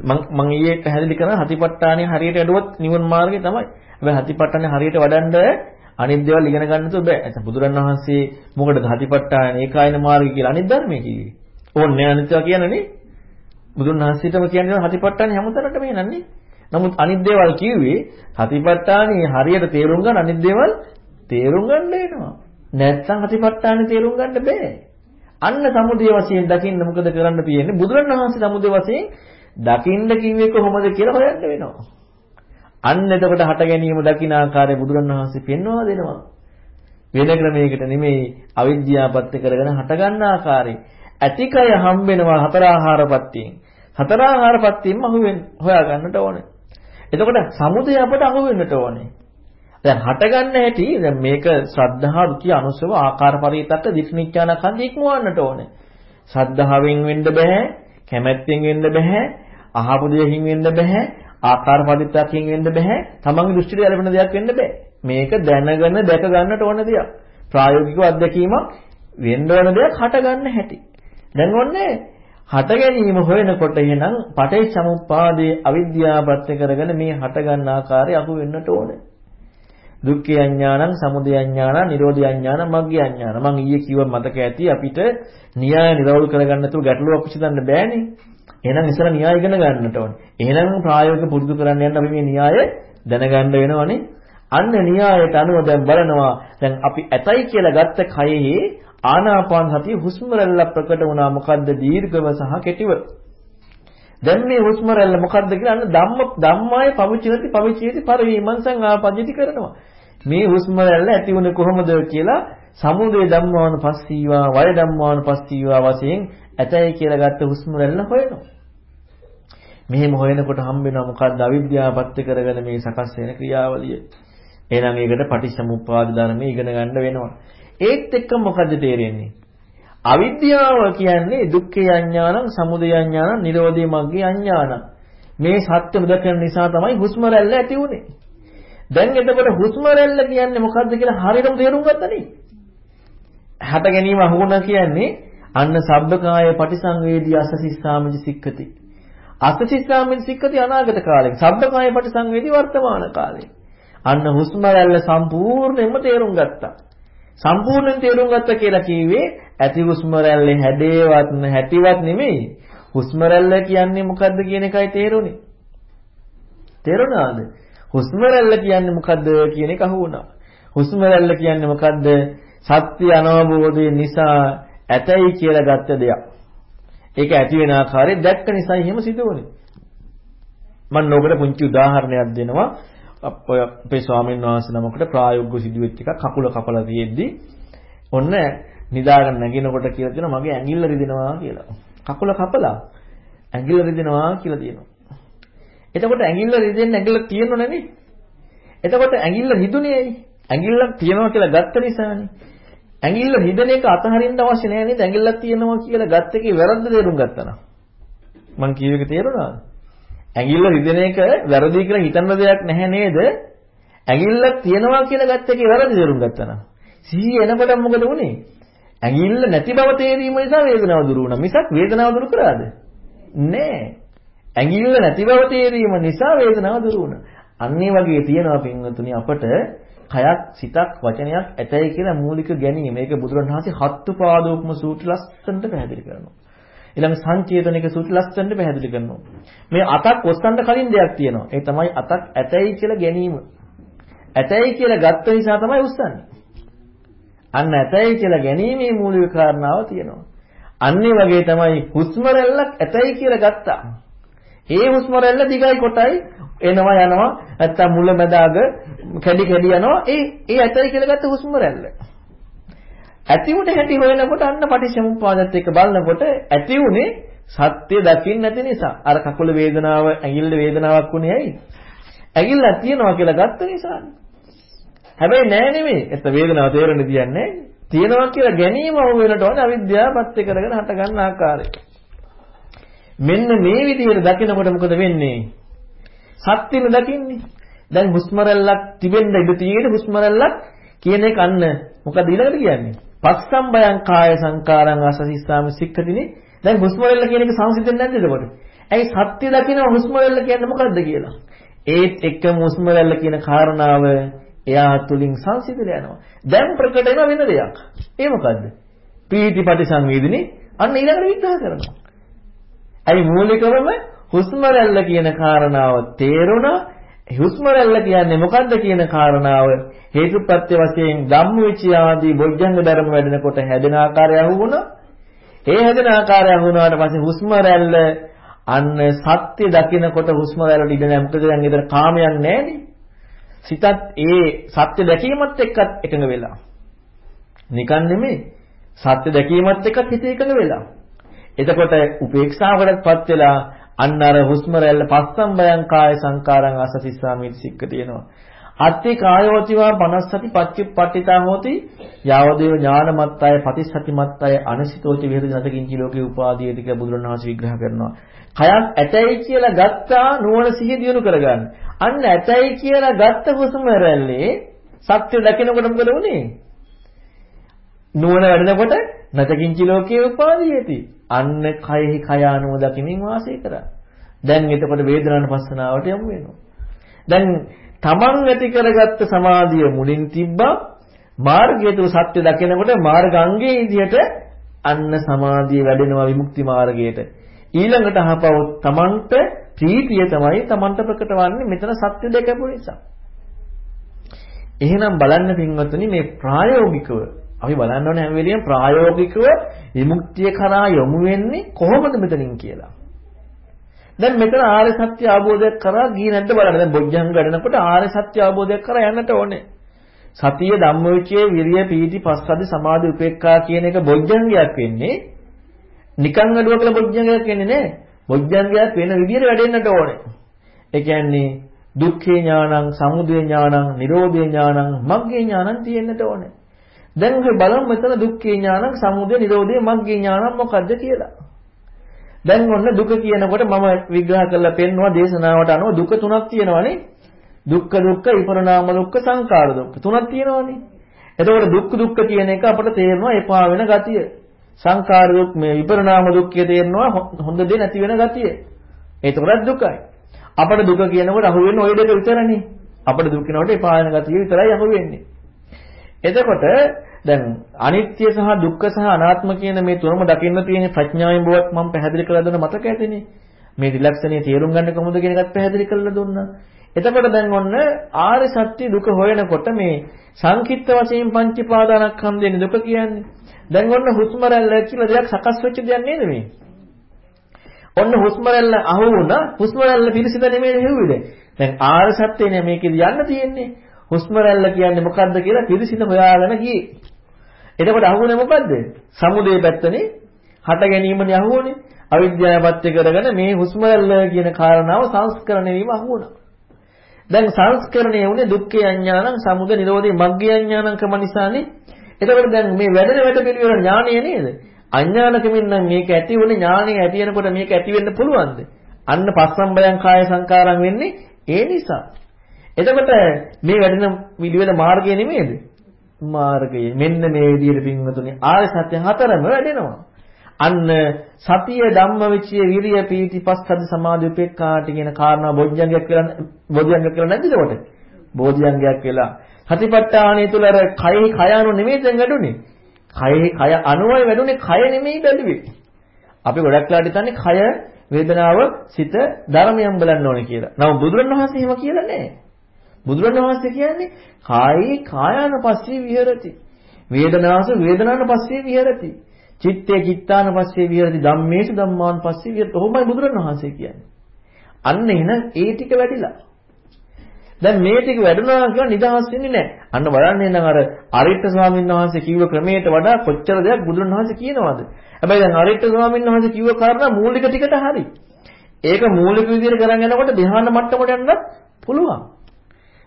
මම මම ඊයේ පැහැදිලි කරන හතිපට්ඨානිය හරියට වැඩුවොත් නිවන මාර්ගය තමයි. හැබැයි හතිපට්ඨානිය හරියට වඩන්න අනිත් දේවල් ඉගෙන ගන්න තු බෑ. එතන බුදුරණවහන්සේ මොකටද හතිපට්ඨාන ඒකායන මාර්ගය කියලා අනිත් ධර්මයේ කිව්වේ. ඕන්නේ අනිත්වා කියනනේ. බුදුන් වහන්සේටම කියන්නේ හතිපට්ඨානේ හැමතැනටම එනන්නේ. නමුත් අනිත් දේවල් කිව්වේ හතිපට්ඨානේ හරියට තේරුම් ගන්න අනිත් දේවල් තේරුම් ගන්න වෙනවා. නැත්නම් හතිපට්ඨානේ තේරුම් ගන්න බෑ. අන්න සමුදය වශයෙන් දකින්න මොකද කරන්න තියෙන්නේ? බුදුරණවහන්සේ සමුදය වශයෙන් දකින්න කිව්වේ කොහොමද කියලා හොයන්න වෙනවා. අන්න එතකොට හට ගැනීම දකින්න ආකාරය බුදුරණවහන්සේ පෙන්වා දෙනවා. වෙන ක්‍රමයකට නෙමෙයි අවිද්‍යාවපත්‍ය කරගෙන හට ගන්න ආකාරය. ඇතිකය හම්බෙනවා හතර ආහාරපත්‍යයෙන්. හතර ආහාරපත්‍යයෙන්ම අහු වෙන හොයා ගන්නට ඕනේ. එතකොට සමුදය අපට අහු වෙන්නට ඕනේ. දැන් හට ගන්න හැටි දැන් මේක ශ්‍රද්ධා රුචි අනුසව ආකාර පරිතක්ක දික්නිච්ඡාන කන්ද ඉක්මවන්නට ඕනේ. ශ්‍රද්ධාවෙන් වෙන්න බෑ, කැමැත්තෙන් වෙන්න බෑ, අහපු දෙයකින් වෙන්න බෑ, ආකාර පරිත්‍යාගයෙන් වෙන්න බෑ. තමන්ගේ දෘෂ්ටියට ගැලපෙන දෙයක් වෙන්න බෑ. මේක දැනගෙන දැක ගන්නට ඕන දෙයක්. ප්‍රායෝගිකව අත්දැකීමක් වෙන්න ඕන දෙයක් හට ගන්න හැටි. දැන් ඔන්නේ හට ගැනීම හොයනකොට එහෙනම් පටේ සමුප්පාදයේ අවිද්‍යාවපත්‍ය කරගෙන මේ හට ගන්න ආකාරය අහු වෙන්නට ඕනේ. දුක්ඛ අඥානං සමුදය අඥානං නිරෝධය අඥානං මග්ගය අඥානං මම ඊයේ කිව්ව මතක ඇති අපිට න්‍යාය නිරවුල් කරගන්න තුරු ගැටලුවක් විසඳන්න බෑනේ එහෙනම් ඉස්සර න්‍යාය ඉගෙන ගන්නට ඕනේ. එහෙනම් ප්‍රායෝගික පුරුදු කරන්න යන්න අපි මේ න්‍යාය දැනගන්න වෙනවනේ. අන්න න්‍යායට අනුව දැන් බලනවා දැන් අපි ඇතයි කියලා ගත්ත කයෙහි ආනාපාන සතිය හුස්ම රැල්ල ප්‍රකට වුණා මොකද්ද දීර්ඝව සහ කෙටිව. දැන් මේ හුස්ම රැල්ල මොකද්ද කියලා අන්න ධම්ම ධම්මාය පවිචිනති පවිචිනති පරිවිමංසං ආපජිති කරනවා. මේ හුස්ම රැල්ල ඇති වුණේ කොහොමද කියලා සමුදේ ධම්මාන පස්සීවා වය ධම්මාන පස්සීවා වශයෙන් ඇතයි කියලා ගත්ත හුස්ම රැල්ල හොයනවා. මෙහෙම හොයනකොට හම්බ වෙනවා මොකද්ද අවිද්‍යාවපත් කරගෙන මේ සකස් වෙන ක්‍රියාවලිය. එහෙනම් ඒකට පටිච්චසමුප්පාද ධර්මයේ ඉගෙන ගන්න වෙනවා. ඒත් එක්ක මොකද්ද තේරෙන්නේ? අවිද්‍යාව කියන්නේ දුක්ඛේ අඥානං, සමුදය අඥානං, නිරෝධේ මග්ගේ අඥානං. මේ සත්‍ය මුදකන නිසා තමයි හුස්ම රැල්ල ඇති උනේ. දැන් එතකොට හුස්ම රැල්ල කියන්නේ මොකද්ද කියලා හරියටම තේරුම් ගත්තනේ. හට ගැනීම අහුණා කියන්නේ අන්න සබ්බකාය පටිසංවේදී අසසිස්සාමජ සික්කති. අසසිස්සාමජ සික්කති අනාගත කාලේ. සබ්බකාය පටිසංවේදී වර්තමාන කාලේ. අන්න හුස්ම රැල්ල සම්පූර්ණයෙන්ම තේරුම් ගත්තා. සම්පූර්ණයෙන් තේරුම් ගත්තා කියලා කිව්වේ ඇති හුස්ම රැල්ලේ හැඩේවත් හැටිවත් නෙමෙයි. හුස්ම රැල්ල කියන්නේ මොකද්ද කියන එකයි තේරුනේ. තේරුණාද? හුස්ම රැල්ල කියන්නේ මොකද්ද කියන එක අහුවුණා. හුස්ම රැල්ල කියන්නේ මොකද්ද? සත්‍ය අනවබෝධය නිසා ඇතයි කියලා ගත්ත දෙයක්. ඒක ඇති වෙන ආකාරය දැක්ක නිසා එහෙම සිදුවුනේ. මම නොකට පුංචි උදාහරණයක් දෙනවා. අපේ ස්වාමීන් වහන්සේ නමකට ප්‍රායෝගිකව සිදුවෙච්ච එක කකුල කපලා තියෙද්දි ඔන්න නිදාගෙන නැගිනකොට කියලා දෙනවා මගේ ඇඟිල්ල රිදෙනවා කියලා. කකුල කපලා ඇඟිල්ල රිදෙනවා කියලා කියනවා. එතකොට ඇඟිල්ල රිදෙන්න ඇඟිල්ල තියෙනව නෙවෙයි. එතකොට ඇඟිල්ල රිදුනේ ඇයි? ඇඟිල්ල තියනවා කියලා ගත්ත නිසානේ. ඇඟිල්ල රිදෙන එක අතහරින්න අවශ්‍ය නැහැ නේද? ඇඟිල්ලක් තියෙනවා කියලා ගත්ත එකේ වැරද්ද තේරුම් ගත්තා නම්. මං කියව එක තේරුණාද? ඇඟිල්ල රිදෙන එක වැරදි කියලා හිතන්න දෙයක් නැහැ නේද? ඇඟිල්ලක් තියනවා කියලා ගත්ත එකේ වැරදි තේරුම් ගත්තා නම්. සිහිය එනකොට මොකද වුනේ? ඇඟිල්ල නැති බව තේරීම නිසා වේදනාව දුරු වුණා. මිසක් වේදනාව දුරු කරාද? නෑ. ඇඟිල්ල නැති බව තේරීම නිසා වේදනාව දුරු වුණා. අන්න ඒ වගේ තියෙනවා පින්වතුනි අපට කයක් සිතක් වචනයක් ඇතයි කියලා මූලික ගැනීම. මේක බුදුරණවහන්සේ හත්තු පාදෝපම සූත්‍ර ලස්සනට පැහැදිලි කරනවා. ඊළඟ සංචේතනික සූත්‍ර ලස්සනට පැහැදිලි කරනවා. මේ අතක් ඔස්සන්න කලින් දෙයක් තියෙනවා. ඒ තමයි අතක් ඇතයි කියලා ගැනීම. ඇතයි කියලා ගත්ත නිසා තමයි උස්සන්නේ. අන්න ඇතයි කියලා ගැනීමේ මූලික කාරණාව තියෙනවා. අන්නේ වගේ තමයි හුස්ම රැල්ලක් ඇතයි කියලා ගත්තා. ඒ හුස්ම රැල්ල දිගයි කොටයි එනවා යනවා නැත්තම් මුල මැද අග කැඩි කැඩි යනවා ඒ ඒ ඇතයි කියලා ගත්ත හුස්ම රැල්ල. ඇති උනේ හැටි හොයනකොට අන්න පටිච්චසමුප්පාදත් එක්ක බලනකොට ඇති උනේ සත්‍ය දකින්න නැති නිසා. අර කකුල වේදනාව ඇඟිල්ල වේදනාවක් උනේ ඇයි? ඇඟිල්ලක් තියනවා කියලා ගත්ත නිසානේ. හැබැයි නෑ නෙමෙයි. ඒත් වේදනාව තේරෙන්න දියන්නේ තියෙනවා කියලා ගැනීම වුණ වෙනට වඩා අවිද්‍යාවපත් කරගෙන හට ගන්න ආකාරය. මෙන්න මේ විදිහට දකිනකොට මොකද වෙන්නේ? සත්‍යෙම දකින්නේ. දැන් හුස්ම රැල්ලක් තිබෙන්න ඉඩ තියෙන හුස්ම රැල්ලක් කියන එක අන්න මොකද ඊළඟට කියන්නේ? පස්සම් බයං කාය සංකාරං අසසිස්සාම සික්කතිනේ. දැන් හුස්ම රැල්ල කියන එක සංසිඳෙන්නේ නැද්ද එතකොට? ඇයි සත්‍ය දකින්න හුස්ම රැල්ල කියන්නේ මොකද්ද කියලා? ඒත් එක්කම හුස්ම රැල්ල කියන කාරණාව එයා තුලින් සංසිඳලා යනවා. දැන් ප්‍රකට වෙන වෙන දෙයක්. ඒ මොකද්ද? පීතිපටි සංවේදිනේ අන්න ඊළඟට විග්‍රහ කරනවා. ඇයි මූලිකවම හුස්ම රැල්ල කියන කාරණාව තේරුණා හුස්ම රැල්ල කියන්නේ මොකද්ද කියන කාරණාව හේතුප්‍රත්‍ය වශයෙන් ධම්මවිචය ආදී බොජ්ජංග ධර්ම වැඩෙනකොට හැදෙන ආකාරය අහුවුණා. ඒ හැදෙන ආකාරය අහුණාට පස්සේ හුස්ම රැල්ල අන්න සත්‍ය දකිනකොට හුස්ම රැල්ලට ඉඳ නැහැ. මොකද දැන් ඒතර කාමයක් නැහැනේ. සිතත් ඒ සත්‍ය දැකීමත් එක්කත් එකඟ වෙලා. නිකන් නෙමෙයි. සත්‍ය දැකීමත් එක්කත් හිත එකඟ වෙලා. එතකොට උපේක්ෂාවකටපත් වෙලා අන්න අර හුස්ම රැල්ල පස්සම් බයං කාය සංකාරං අසතිස්සාමිති සික්ක තියෙනවා. අත්ති කායෝතිවා 50 සති පච්චුප්පට්ඨිතා හෝති යාවදේව ඥානමත්තාය පටිසතිමත්තාය අනසිතෝති විහෙරති නැතකින්චි ලෝකේ උපාදීයති කියලා බුදුරණවහන්සේ විග්‍රහ කරනවා. කයක් ඇතයි කියලා ගත්තා නුවණ සිහිය දියුණු කරගන්න. අන්න ඇතයි කියලා ගත්ත හුස්ම රැල්ලේ සත්‍ය දකිනකොට මොකද වුනේ? නුවණ වැඩෙනකොට නැතකින්චි ලෝකේ උපාදීයති. අන්න කයෙහි කය අනුව දකිමින් වාසය කරා. දැන් එතකොට වේදනාන පස්සනාවට යමු වෙනවා. දැන් තමන් ඇති කරගත්ත සමාධිය මුලින් තිබ්බා මාර්ගය තුල සත්‍ය දකිනකොට මාර්ගාංගයේ විදිහට අන්න සමාධිය වැඩෙනවා විමුක්ති මාර්ගයට. ඊළඟට අහපවොත් තමන්ට ප්‍රීතිය තමයි Tamanට ප්‍රකට වන්නේ මෙතන සත්‍ය දැකපු නිසා. එහෙනම් බලන්න පින්වත්නි මේ ප්‍රායෝගිකව අපි බලන්න ඕනේ හැම වෙලෙම ප්‍රායෝගිකව විමුක්තිය කරා යොමු වෙන්නේ කොහොමද මෙතනින් කියලා. දැන් මෙතන ආර්ය සත්‍ය අවබෝධයක් කරා ගියේ නැද්ද බලන්න. දැන් බොජ්ජංග ගණනකොට ආර්ය සත්‍ය අවබෝධයක් කරා යන්නට ඕනේ. සතිය ධම්මවිචේ විරිය පීති පස්සද්ධි සමාධි උපේක්ඛා කියන එක බොජ්ජංගයක් වෙන්නේ නිකන් අඩුව කියලා බොජ්ජංගයක් වෙන්නේ නැහැ. බොජ්ජංගයක් වෙන විදිහට වැඩෙන්නට ඕනේ. ඒ කියන්නේ දුක්ඛේ ඥානං, සමුදය ඥානං, නිරෝධේ ඥානං, මග්ගේ ඥානං තියෙන්නට ඕනේ. දැන් අපි බලමු මෙතන දුක්ඛේ ඥානං, සමුදය, නිරෝධේ, මග්ගේ ඥානං මොකද්ද කියලා. දැන් ඔන්න දුක කියනකොට මම විග්‍රහ කරලා පෙන්නවා දේශනාවට අනුව දුක තුනක් තියෙනවානේ. දුක්ඛ දුක්ඛ, විපරණාම දුක්ඛ, සංකාර දුක්ඛ තුනක් තියෙනවානේ. එතකොට දුක්ඛ දුක්ඛ කියන එක අපට තේරෙනවා එපා වෙන ගතිය. සංකාර දුක් මේ විපරණාම දුක්ඛය තේරෙනවා හොඳ දේ නැති වෙන ගතිය. ඒතරත් දුකයි. අපට දුක කියනකොට අහු වෙන්නේ ওই දෙක විතරනේ. අපට දුක් කියනකොට එපා වෙන ගතිය විතරයි අහු වෙන්නේ. එතකොට දැන් අනිත්‍ය සහ දුක්ඛ සහ අනාත්ම කියන මේ තුනම දකින්න තියෙන ප්‍රඥාවෙන් බවත් මම පැහැදිලි කරලා දුන්න මතක ඇතිනේ. මේ ත්‍රිලක්ෂණය තේරුම් ගන්න කොහොමද කියන එකත් පැහැදිලි කරලා දුන්නා. එතකොට දැන් ඔන්න ආර්ය සත්‍ය දුක හොයනකොට මේ සංකිට්ත වශයෙන් පංච පාදානස්කන්ධයෙන් දුක කියන්නේ. දැන් ඔන්න හුස්ම රැල්ල කියලා දෙයක් සකස් වෙච්ච දෙයක් නේද මේ? ඔන්න හුස්ම රැල්ල අහු වුණා හුස්ම රැල්ල පිරිසිදු නෙමෙයි හෙව්වේ දැන් ආර්ය සත්‍යනේ මේකෙදි යන්න තියෙන්නේ. හුස්ම රැල්ල කියන්නේ මොකද්ද කියලා පිරිසිදු හොයාගෙන ගියේ. එතකොට අහුනේ මොකද්ද? සමුදේ පැත්තනේ හට ගැනීමනේ අහුවනේ. අවිද්‍යාවපත්‍ය කරගෙන මේ හුස්ම රැල්ල කියන කාරණාව සංස්කරණය වීම අහුවුණා. දැන් සංස්කරණය වුණේ දුක්ඛේ අඥානං සමුදය නිරෝධේ මග්ගේ අඥානං කම නිසානේ. එතකොට දැන් මේ වැඩෙන වැඩ පිළිවෙල ඥානය නේද? අඥානකමින් නම් මේක ඇති වුණේ ඥානය ඇති වෙනකොට මේක ඇති වෙන්න පුළුවන්ද? අන්න පස්සම්බයං කාය සංකාරම් වෙන්නේ ඒ නිසා. එතකොට මේ වැඩෙන පිළිවෙල මාර්ගය නෙමෙයිද? මාර්ගය. මෙන්න මේ විදිහට පින්වතුනි ආර්ය සත්‍ය හතරම වැඩෙනවා. අන්න සතිය ධම්මවිචය විරිය පීති පස්සද්ධ සමාධි උපේක්ඛාට කියන කාරණා බොජ්ජංගයක් කියලා බොජ්ජංගයක් කියලා නැද්ද ඒකට? බෝධිංගයක් කියලා. සතිපට්ඨානය තුල අර කයෙහි කය අනු නෙමෙයි දැන් වැඩුණේ. කයෙහි කය අනුවයි වැඩුණේ කය නෙමෙයි බැලුවේ. අපි ගොඩක් ලාට හිතන්නේ කය වේදනාව සිත ධර්මයන් බලන්න ඕනේ කියලා. නමුත් බුදුරණවහන්සේ එහෙම කියලා නැහැ. බුදුරණවහන්සේ කියන්නේ කායේ කායानुපස්සී විහෙරති. වේදනාස වේදනානුපස්සී විහෙරති. චිත්තේ චිත්තානුපස්සී විහෙරති. ධම්මේසු ධම්මානුපස්සී විහෙරති. ඔහොමයි බුදුරණවහන්සේ කියන්නේ. අන්න එන ඒ ටික වැඩිලා. දැන් මේ ටික වැඩුණා කියලා නිදහස් වෙන්නේ නැහැ. අන්න බලන්න එනම් අර අරිට්ඨ ස්වාමීන් වහන්සේ කිව්ව ක්‍රමයට වඩා කොච්චර දෙයක් බුදුරණවහන්සේ කියනවද? හැබැයි දැන් අරිට්ඨ ස්වාමීන් වහන්සේ කිව්ව කාරණා මූලික ටිකට හරි. ඒක මූලික විදිහට කරන් යනකොට ධ්‍යාන මට්ටමට යන්නත් පුළුවන්.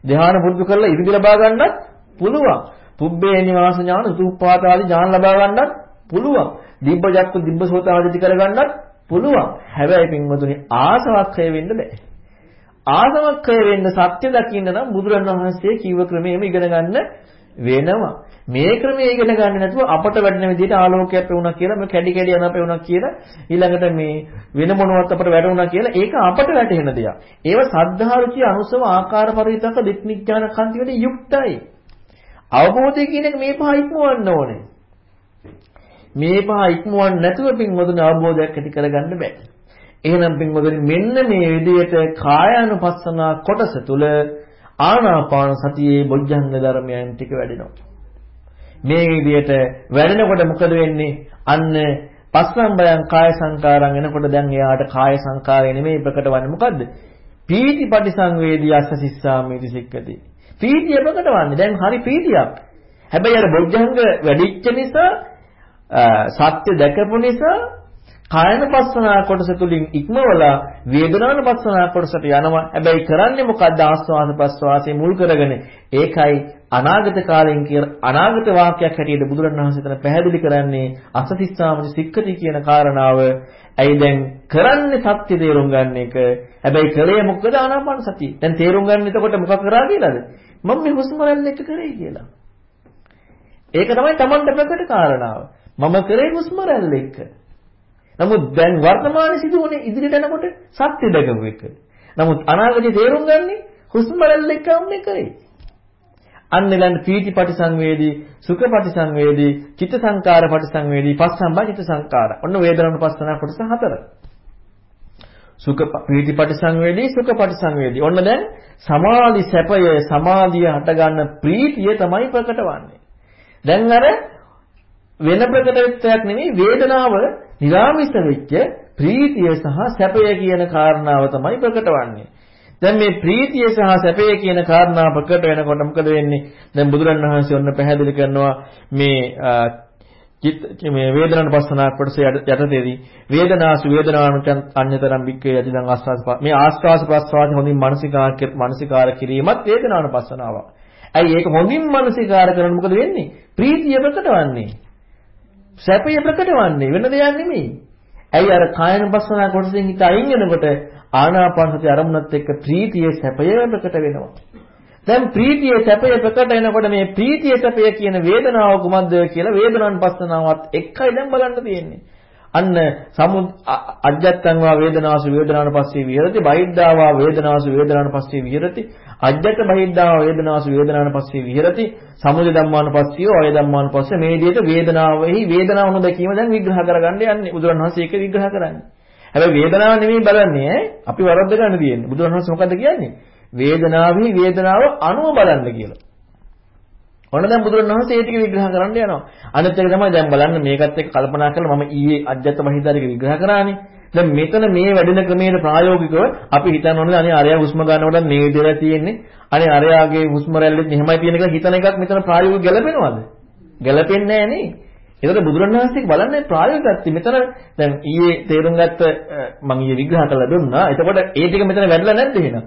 ධ්‍යාන පුරුදු කරලා ඉරිදි ලබා ගන්නත් පුළුවන්. පුබ්බේ නිවාස ඥාන, උතුප්පාත ආදී ඥාන ලබා ගන්නත් පුළුවන්. දිබ්බ ජක්ක දිබ්බ සෝත ආදී කරගන්නත් පුළුවන්. හැබැයි පින්වතුනි ආසවක්ඛය වෙන්න බෑ. ආසවක්ඛය වෙන්න සත්‍ය දකින්න නම් බුදුරණවහන්සේ කිව්ව ක්‍රමයේම ඉගෙන ගන්න වෙනවා. මේ ක්‍රමයේ ඉගෙන ගන්න නැතුව අපට වැඩෙන විදිහට ආලෝකයක් වුණා කියලා මේ කැඩි කැඩි යනවා වුණා කියලා ඊළඟට මේ වෙන මොනවත් අපට වැටුණා කියලා ඒක අපට වැටහෙන දෙයක්. ඒව සද්ධාරුචි අනුසව ආකාර පරිවිතක දික්නිඥාන කන්තියට යුක්තයි. අවබෝධය කියන එක මේ පහ ඉක්මවන්න ඕනේ. මේ පහ ඉක්මවන්න නැතුව පින්වතුනි අවබෝධයක් ඇති කරගන්න බෑ. එහෙනම් පින්වතුනි මෙන්න මේ විදිහට කායානුපස්සනා කොටස තුල ආනාපාන සතියේ බොජ්ජංග ධර්මයන් ටික වැඩෙනවා. මේ විදිහට වැඩෙනකොට මොකද වෙන්නේ? අන්න පස්සම්බයං කාය සංකාරං එනකොට දැන් එයාට කාය සංකාරය නෙමෙයි ප්‍රකට වන්නේ මොකද්ද? පීති පටිසංවේදී අස්ස සිස්සාමීති සික්කති. පීතිය ප්‍රකට වන්නේ දැන් හරි පීතියක්. හැබැයි අර බොජ්ජංග වැඩිච්ච නිසා සත්‍ය දැකපු නිසා කායනපස්සනා කොටස තුලින් ඉක්මවලා වේදනානපස්සනා කොටසට යනවා. හැබැයි කරන්නේ මොකද්ද ආස්වාද ප්‍රස්වාසයේ මුල් කරගෙන. ඒකයි අනාගත කාලයෙන් කියන අනාගත වාක්‍යයක් හැටියට බුදුරණවහන්සේ තන පැහැදිලි කරන්නේ අසතිස්සාමති සික්කති කියන කාරණාව. ඇයි දැන් කරන්නේ සත්‍ය තේරුම් ගන්න එක. හැබැයි කලේ මොකද ආනාපාන සතිය. දැන් තේරුම් ගන්න එතකොට මොකක් කරා කියලාද? මම මේ හුස්ම රැල්ල එක කරේ කියලා. ඒක තමයි Tamanට ප්‍රකට කාරණාව. මම කරේ හුස්ම රැල්ල එක්ක. නමුත් දැන් වර්තමානයේ සිදුවන්නේ ඉදිරියට යනකොට සත්‍ය දැකපු එක. නමුත් අනාගතේ තේරුම් ගන්නේ හුස්ම රැල්ල එක්කම කරේ. අන්න ඊළඟ පීති පටිසංවේදී, සුඛ පටිසංවේදී, චිත්ත සංකාර පටිසංවේදී, පස්සම්බා චිත්ත සංකාර. ඔන්න වේදනානුපස්සනා කොටස හතර. සුඛ ප්‍රීතිපටි සංවේදී සුඛපටි සංවේදී. ඔන්න දැන් සමාධි සැපය සමාධිය හටගන්න ප්‍රීතිය තමයි ප්‍රකට වන්නේ. දැන් අර වෙන ප්‍රකටත්වයක් නෙමෙයි වේදනාව නිරාමිස වෙච්ච ප්‍රීතිය සහ සැපය කියන කාරණාව තමයි ප්‍රකට වන්නේ. දැන් මේ ප්‍රීතිය සහ සැපය කියන කාරණා ප්‍රකට වෙනකොට මොකද වෙන්නේ? දැන් බුදුරණවහන්සේ ඔන්න පැහැදිලි කරනවා මේ මේ වේදනාන පස්සනා කොටස යටතේදී වේදනාසු වේදනානුච අඤ්‍යතරම් වික්කේ යතිදං ආස්වාද මේ ආස්වාස ප්‍රස්වාද හොඳින් මානසිකාර මානසිකාර කිරීමත් වේදනාන පස්සනාවක්. ඇයි ඒක හොඳින් මානසිකාර කරනකොට මොකද වෙන්නේ? ප්‍රීතිය ප්‍රකටවන්නේ. සැපය ප්‍රකටවන්නේ වෙන දෙයක් නෙමෙයි. ඇයි අර කායනුපස්සනා කොටසෙන් හිත අයින් වෙනකොට ආනාපාන සති අරමුණත් එක්ක ප්‍රීතිය සැපය ප්‍රකට වෙනවා. දැන් ප්‍රීතිය සැපය ප්‍රකට වෙනකොට මේ ප්‍රීතිය සැපය කියන වේදනාව කුමක්ද කියලා වේදනානුපස්සනාවත් එක්කයි දැන් බලන්න තියෙන්නේ. අන්න සමු අජ්ජත්තං වා වේදනාසු වේදනාන පස්සේ විහෙරති බහිද්ධා වා වේදනාසු වේදනාන පස්සේ විහෙරති. අජ්ජත බහිද්ධා වා වේදනාසු වේදනාන පස්සේ විහෙරති. සමුදය ධම්මාන පස්සිය ඔය ධම්මාන පස්සේ. මේ විදිහට වේදනාවෙහි වේදනාව නොදැකීම දැන් විග්‍රහ කරගන්න යන්නේ. බුදුරණවහන්සේ ඒක විග්‍රහ කරන්නේ. හැබැයි වේදනාව නෙමෙයි බලන්නේ අපි වරද්ද ගන්න තියෙන්නේ. බුදුරණවහන්සේ මොකද්ද කියන්නේ? වේදනාවෙහි වේදනාව අනුව බලන්න කියලා. ඔන්න දැන් බුදුරණවහන්සේ ඒ ටික විග්‍රහ කරන්න යනවා. අනිත් එක තමයි දැන් බලන්න මේකත් එක්ක කල්පනා කරලා මම ඊයේ අජ්ජත් බහිදාරික විග්‍රහ කරානේ. දැන් මෙතන මේ වැඩෙන ක්‍රමයේ ප්‍රායෝගිකව අපි හිතන්න ඕනේ අනේ අරයා හුස්ම ගන්නකොට මේ විදිහට තියෙන්නේ. අනේ අරයාගේ හුස්ම රැල්ලෙත් මෙහෙමයි තියෙන කියලා හිතන එකක් මෙතන ප්‍රායෝගිකව ගැලපෙනවද? ගැලපෙන්නේ නැහැ නේ. ඒකට බුදුරණවහන්සේ බලන්නේ ප්‍රායෝගිකත්වය. මෙතන දැන් ඊයේ තේරුම් ගත්ත මම ඊයේ විග්‍රහ කළා දුන්නා. එතකොට ඒ ටික මෙතන වැඩිලා නැද්ද එහෙනම්?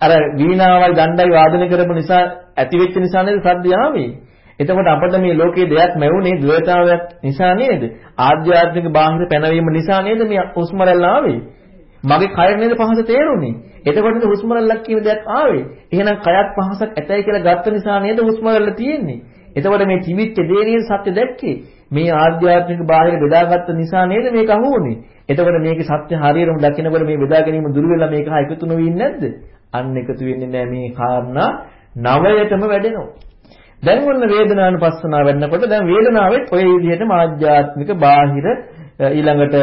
අර වීණාවල් දණ්ඩයි වාදනය කරපු නිසා ඇතිවෙච්ච නිසා නේද සද්දය ආවේ. එතකොට අපිට මේ ලෝකේ දෙයක් නැවුනේ ද්වේතාවයක් නිසා නේද? ආධ්‍යාත්මික බාහිර පැනවීම නිසා නේද මේ හුස්ම රැල්ල ආවේ? මගේ කය නේද පහස තේරුනේ. එතකොට නේද හුස්ම රැල්ලක් කියන දෙයක් ආවේ. එහෙනම් කයත් පහසක් ඇතයි කියලා ගත්ත නිසා නේද හුස්ම රැල්ල තියෙන්නේ. එතකොට මේ තිවිච්ච දේ නේද සත්‍ය දැක්කේ. මේ ආධ්‍යාත්මික බාහිර බෙදාගත්ත නිසා නේද මේක අහුවුනේ. එතකොට මේකේ සත්‍ය හරියටම දකිනකොට මේ බෙදා ගැනීම දුර වෙලා මේක හා එකතු නොවෙන්නේ නැද්ද? අන්න එකතු වෙන්නේ නැහැ මේ කාරණා. නවයටම වැඩෙනවා. දැන් ඔන්න වේදනානුපස්සනාව වෙන්නකොට දැන් වේදනාවෙත් ඔය විදිහටම ආධ්‍යාත්මික බාහිර ඊළඟට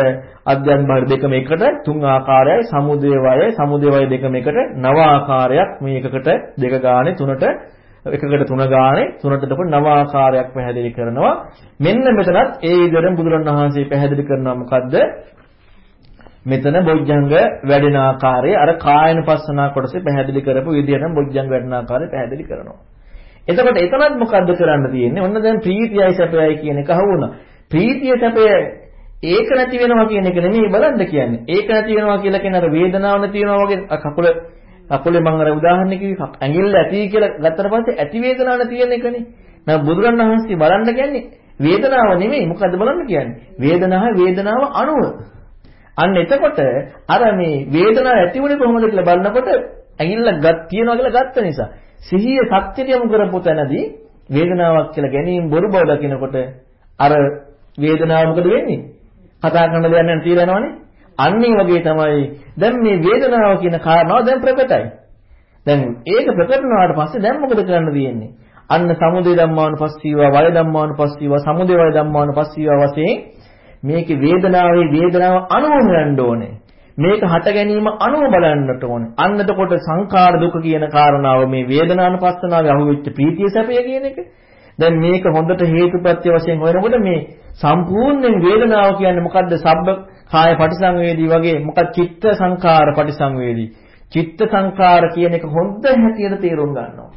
අධ්‍යාත්ම බාහිර දෙකම එකට තුන් ආකාරයයි සමුදය වය සමුදය වය දෙකම එකට නව ආකාරයක් මේ එකකට දෙක ගානේ තුනට එකකට තුන ගානේ තුනට දක්වන නව ආකාරයක් පැහැදිලි කරනවා. මෙන්න මෙතනත් ඒ විදිහට බුදුරණවහන්සේ පැහැදිලි කරනවා මොකද්ද? මෙතන බොජ්ජංග වැඩෙන ආකාරය අර කායන පස්සනා කොටසේ පැහැදිලි කරපු විදිහටම බොජ්ජංග වැඩෙන ආකාරය පැහැදිලි කරනවා. එතකොට එතනත් මොකද්ද කරන්න තියෙන්නේ? ඔන්න දැන් ප්‍රීතියයි සැපයයි කියන එක අහුණා. ප්‍රීතිය සැපය ඒක නැති වෙනවා කියන එක නෙමෙයි බලන්න කියන්නේ. ඒක නැති වෙනවා කියලා කියන අර වේදනාව නැති වෙනවා වගේ කකුල කකුලේ මම අර උදාහරණ කිව්වේ ඇඟිල්ල ඇති කියලා ගත්තට පස්සේ ඇති වේදනාව නැති වෙන එකනේ. නෑ බුදුරණවහන්සේ බලන්න කියන්නේ වේදනාව නෙමෙයි මොකද්ද බලන්න කියන්නේ? වේදනාව වේදනාව අණුව. අන්න එතකොට අර මේ වේදනාව ඇති වුණේ කොහොමද කියලා බලනකොට ඇඟිල්ල ගත් තියනවා කියලා ගත්ත නිසා සිහිය සත්‍යයට යොමු කරපු තැනදී වේදනාවක් කියලා ගැනීම බොරු බව දකිනකොට අර වේදනාව මොකද වෙන්නේ? කතා කරන දෙයක් නැන් తీරනවනේ. අන්න ඒ වගේ තමයි දැන් මේ වේදනාව කියන කාරණාව දැන් ප්‍රකටයි. දැන් ඒක ප්‍රකට වුණාට පස්සේ දැන් මොකද කරන්න තියෙන්නේ? අන්න සමුදය ධම්මානුපස්සීවා වය ධම්මානුපස්සීවා සමුදය වය ධම්මානුපස්සීවා වශයෙන් මේකේ වේදනාවේ වේදනාව අනුව හොයන්න ඕනේ. මේක හට ගැනීම අනුව බලන්නට ඕනේ. අන්න එතකොට සංඛාර දුක කියන කාරණාව මේ වේදනානුපස්සනාවේ අහුවෙච්ච ප්‍රීතිය සැපය කියන එක. දැන් මේක හොඳට හේතුපත්‍ය වශයෙන් හොයනකොට මේ සම්පූර්ණයෙන් වේදනාව කියන්නේ මොකද්ද? සබ්බ කාය පටිසංවේදී වගේ මොකක්ද චිත්ත සංඛාර පටිසංවේදී. චිත්ත සංඛාර කියන එක හොඳ හැටියට තේරුම් ගන්නවා.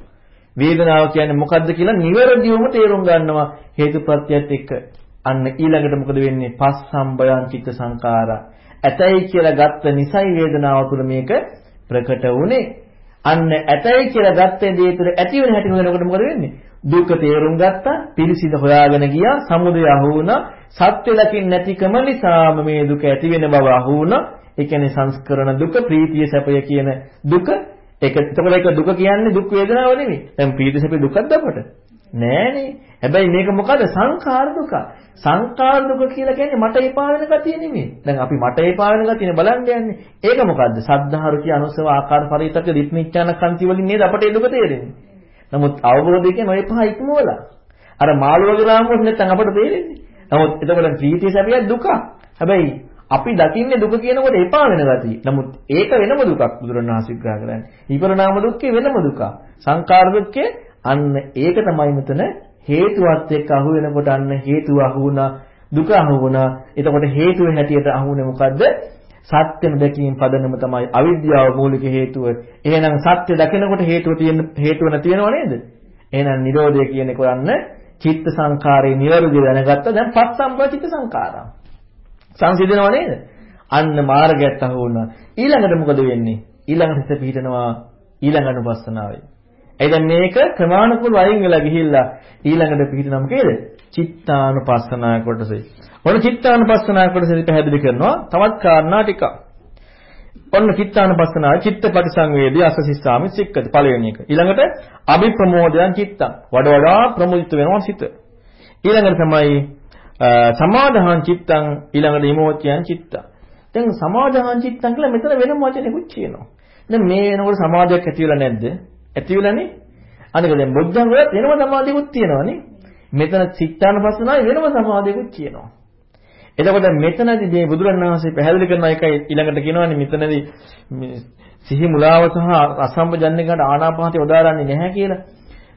වේදනාව කියන්නේ මොකද්ද කියලා නිවැරදිවම තේරුම් ගන්නවා හේතුපත්‍යයත් එක්ක. අන්න ඊළඟට මොකද වෙන්නේ? පස්සම්බයං චිත්ත සංඛාරා. ඇතයි කියලා ගත්ත නිසයි වේදනාව තුළ මේක ප්‍රකට වුනේ. අන්න ඇතයි කියලා ගත්ත දේ තුළ ඇති වෙන හැටි හොයනකොට මොකද වෙන්නේ? දුක තේරුම් ගත්තා, පිළිසිඳ හොයාගෙන ගියා, සමුදය අහු වුණා, සත්‍ය දකින්න නැතිකම නිසාම මේ දුක ඇති වෙන බව අහු වුණා. ඒ කියන්නේ සංස්කරණ දුක, ප්‍රීතිය සැපය කියන දුක ඒක එතකොට ඒක දුක කියන්නේ දුක් වේදනාව නෙමෙයි. දැන් ප්‍රීති සැපේ දුකක්ද අපට? නෑනේ. හැබැයි මේක මොකද සංඛාර දුක. සංඛාර දුක කියලා කියන්නේ මට එපා වෙන ගතිය නෙමෙයි. දැන් අපි මට එපා වෙන ගතියනේ බලන්න යන්නේ. ඒක මොකද්ද? සද්ධාරුචි අනුසව ආකාර පරිතක දිට්ඨිඥාන කන්ති වලින් නේද අපට ඒ දුක තේරෙන්නේ. නමුත් අවබෝධයෙන් ඔය පහ ඉක්මවලා. අර මාළු වගේ රාමුවක් නැත්නම් අපට තේරෙන්නේ. නමුත් එතකොට ප්‍රීතිය සැපිය දුක. හැබැයි අපි දකින්නේ දුක කියනකොට එපා වෙන ගතිය. නමුත් ඒක වෙනම දුකක් බුදුරණවහන්සේ විග්‍රහ කරන්නේ. විපරණාම දුක්ඛේ වෙනම දුකක්. සංකාර දුක්ඛේ අන්න ඒක තමයි මෙතන හේතුවත් එක්ක අහු වෙනකොට අන්න හේතුව අහු වුණා දුක අහු වුණා. එතකොට හේතුව හැටියට අහු වුණේ මොකද්ද? සත්‍යම දැකීම පදනම තමයි අවිද්‍යාව මූලික හේතුව. එහෙනම් සත්‍ය දකිනකොට හේතුව තියෙන හේතුව නැතිවෙනව නේද? එහෙනම් Nirodha කියන එක යන්න චිත්ත සංකාරේ නිවැරදිව දැනගත්ත දැන් පස්සම්බ චිත්ත සංකාරා. සංසිඳනව නේද? අන්න මාර්ගයට අහු වුණා. ඊළඟට මොකද වෙන්නේ? ඊළඟට හිත පිහිටනවා ඊළඟ අනුපස්සනාවේ. එයි දැන් මේක ක්‍රමානුකූලව වයින් වෙලා ගිහිල්ලා ඊළඟට පිහිටනම කේද? චිත්තානුපස්සනා කොටසේ. ඔන්න චිත්තානුපස්සනා කොටසෙදි පැහැදිලි කරනවා තවත් කාරණා ටිකක්. ඔන්න චිත්තානුපස්සනාව චිත්තපටි සංවේදී අසසිස්සාමි සික්කති පළවෙනි එක. ඊළඟට අභිප්‍රමෝදයන් චිත්තං. වඩ වඩා ප්‍රමුදිත වෙනවා සිත. ඊළඟට තමයි සමාධහං චිත්තං ඊළඟට විමෝචයන් චිත්තං. දැන් සමාධහං චිත්තං කියලා මෙතන වෙනම වචනෙකුත් කියනවා. දැන් මේ වෙනකොට සමාධියක් ඇති වෙලා නැද්ද? ඇති වෙලානේ. අනික දැන් බොද්ධං වල වෙනම සමාධියකුත් තියෙනවානේ. මෙතන චිත්තානුපස්සනාවේ වෙනම සමාධියකුත් කියනවා. එතකොට මෙතනදී මේ බුදුරණවහන්සේ පැහැදිලි කරන එකයි ඊළඟට කියනවානේ මෙතනදී සිහි මුලාව සහ අසම්පජන්ණයකට ආනාපානසති උදාරන්නේ නැහැ කියලා.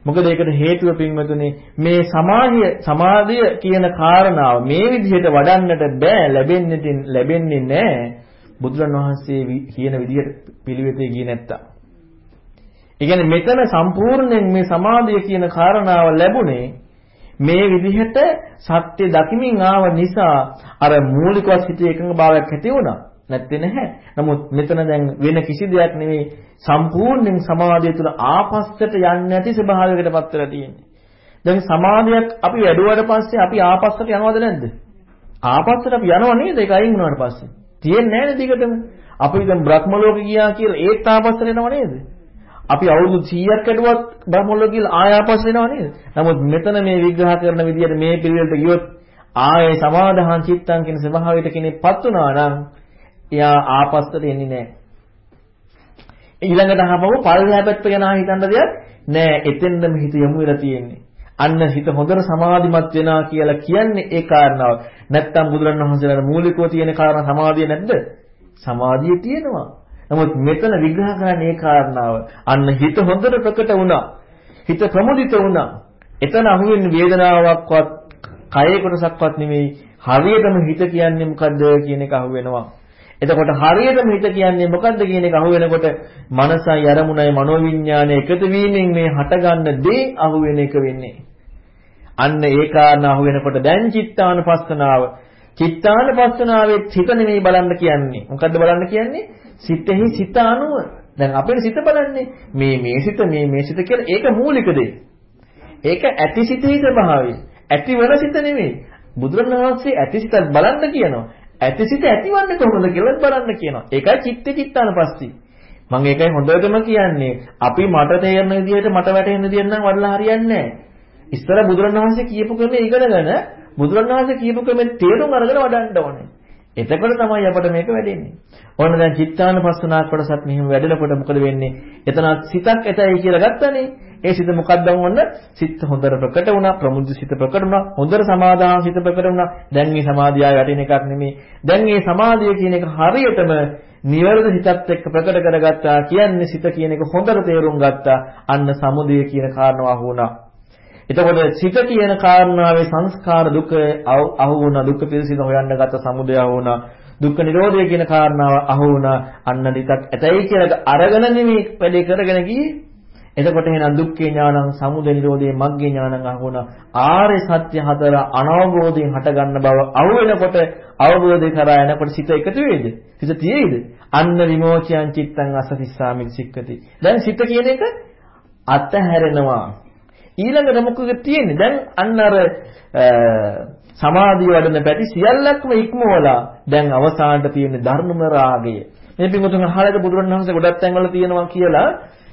මොකද ඒකට හේතුව පින්වතුනි මේ සමාධිය සමාධිය කියන කාරණාව මේ විදිහට වඩන්නට බෑ ලැබෙන්නේ ලැබෙන්නේ නැහැ බුදුරණවහන්සේ කියන විදිහට පිළිවෙතේ ගියේ නැත්තම්. ඒ කියන්නේ මෙතන සම්පූර්ණයෙන් මේ සමාධිය කියන කාරණාව ලැබුණේ මේ විදිහට සත්‍ය දකිමින් ආව නිසා අර මූලික වස්තුවේ එකඟ භාවයක් ඇති වුණා. නැත්තේ නැහැ. නමුත් මෙතන දැන් වෙන කිසි දෙයක් නෙවෙයි සම්පූර්ණයෙන් සමාධිය තුළ ආපස්සට යන්නේ නැති ස්වභාවයකට පත් වෙලා තියෙන්නේ. දැන් සමාධියක් අපි වැඩුවාට පස්සේ අපි ආපස්සට යනවද නැද්ද? ආපස්සට අපි යනව නේද? ඒක අයින් වුණාට පස්සේ. තියෙන්නේ නැහැ නේද දිගටම? අපි දැන් බ්‍රහ්ම ලෝකෙ ගියා කියලා ඒත් ආපස්සට එනව නේද? අපි අවුරුදු 100ක් ඇදුවත් බ්‍රහ්ම ලෝකෙ කියලා ආය ආපස්සට එනව නේද? නමුත් මෙතන මේ විග්‍රහ කරන විදිහට මේ පිළිවෙලට ගියොත් ආයේ සමාදාහං චිත්තං කියන ස්වභාවයට කෙනෙක්පත් වුණා නම් එයා ආපස්සට එන්නේ නැහැ. ඊළඟට අහපුව පල්ලෙහා පැත්ත ගැන හිතන්න දෙයක් නෑ. එතෙන්දම හිත යොමු වෙලා තියෙන්නේ. අන්න හිත හොඳට සමාධිමත් වෙනවා කියලා කියන්නේ ඒ කාරණාව. නැත්තම් බුදුරණවහන්සේලාට මූලිකව තියෙන කාරණා සමාධිය නැද්ද? සමාධිය තියෙනවා. නමුත් මෙතන විග්‍රහ කරන්නේ ඒ කාරණාව. අන්න හිත හොඳට ප්‍රකට වුණා. හිත ප්‍රමුදිත වුණා. එතන අහුවෙන්නේ වේදනාවක්වත්, කයේ කොටසක්වත් නෙමෙයි. හරියටම හිත කියන්නේ මොකද්ද කියන එක අහුවෙනවා. එතකොට හරියටම හිත කියන්නේ මොකද්ද කියන එක අහු වෙනකොට මනසයි අරමුණයි මනෝවිඤ්ඤාණය එකතු වීමෙන් මේ හටගන්න දේ අහු වෙන එක වෙන්නේ. අන්න ඒ කාරණා අහු වෙනකොට දැන් චිත්තානුපස්සනාව චිත්තානුපස්සනාවේ හිත නෙමෙයි බලන්න කියන්නේ. මොකද්ද බලන්න කියන්නේ? සිතෙහි සිත අනුව. දැන් අපේ සිත බලන්නේ මේ මේ සිත මේ මේ සිත කියලා ඒක මූලික දේ. ඒක ඇති සිතේ ස්වභාවය. ඇති වෙන සිත නෙමෙයි. බුදුරණවහන්සේ ඇති සිතක් බලන්න කියනවා. ඇතිසිත ඇතිවන්නේ කොහොමද කියලා බලන්න කියනවා. ඒකයි චිත්ත චිත්තානපස්සී. මම ඒකයි හොඳටම කියන්නේ. අපි මට තේරෙන විදිහට මට වැටහෙන විදිහෙන් නම් වඩලා හරියන්නේ නැහැ. ඉස්සර බුදුරණවහන්සේ කියපු ක්‍රමයේ ඉගෙනගෙන බුදුරණවහන්සේ කියපු ක්‍රමෙන් තේරුම් අරගෙන වඩන්න ඕනේ. එතකොට තමයි අපට මේක වැඩෙන්නේ. ඕන දැන් චිත්තානුපස්සනා කොටසත් මෙහෙම වැඩෙනකොට මොකද වෙන්නේ? එතන සිතක් ඇතයි කියලා ගත්තනේ. ඒ සිත මොකක්ද වොන්න? සිත හොඳට ප්‍රකට වුණා, ප්‍රමුජ සිත ප්‍රකට වුණා, හොඳට සමාදාන සිත ප්‍රකට වුණා. දැන් මේ සමාධිය වැටෙන එකක් නෙමෙයි. දැන් මේ සමාධිය කියන එක හරියටම නිවැරදි හිතත් එක්ක ප්‍රකට කරගත්තා කියන්නේ සිත කියන එක හොඳට තේරුම් ගත්තා. අන්න සමුදය කියන කාරණාව වුණා. එතකොට සිත කියන කාරණාවේ සංස්කාර දුක අහු වුණා දුක් පිළිසිඳ හොයන්න ගත්ත සමුදය අහු වුණා දුක්ඛ නිරෝධය කියන කාරණාව අහු වුණා අන්න ටිකක් ඇතයි කියලා අරගෙන නෙමෙයි වැඩේ කරගෙන ගියේ. එතකොට එහෙනම් දුක්ඛේ ඥානං සමුදය නිරෝධේ මග්ගේ ඥානං අහු වුණා. ආර්ය සත්‍ය හතර අනවබෝධයෙන් හටගන්න බව අහු වෙනකොට අවබෝධය කරා යනකොට සිත එකතු වේද සිත තියෙයිද අන්න විමෝචයන් චිත්තං අසතිස්සාමික සික්කති දැන් සිත කියන එක අතහැරෙනවා. ඊළඟට මොකද තියෙන්නේ? දැන් අන්න අර සමාධිය වඩන පැති සියල්ලක්ම ඉක්මවලා දැන් අවසානට තියෙන ධර්මම රාගය. මේ පිටුතුන් අහලද බුදුරණවහන්සේ ගොඩක් තැන්වල තියෙනවා කියලා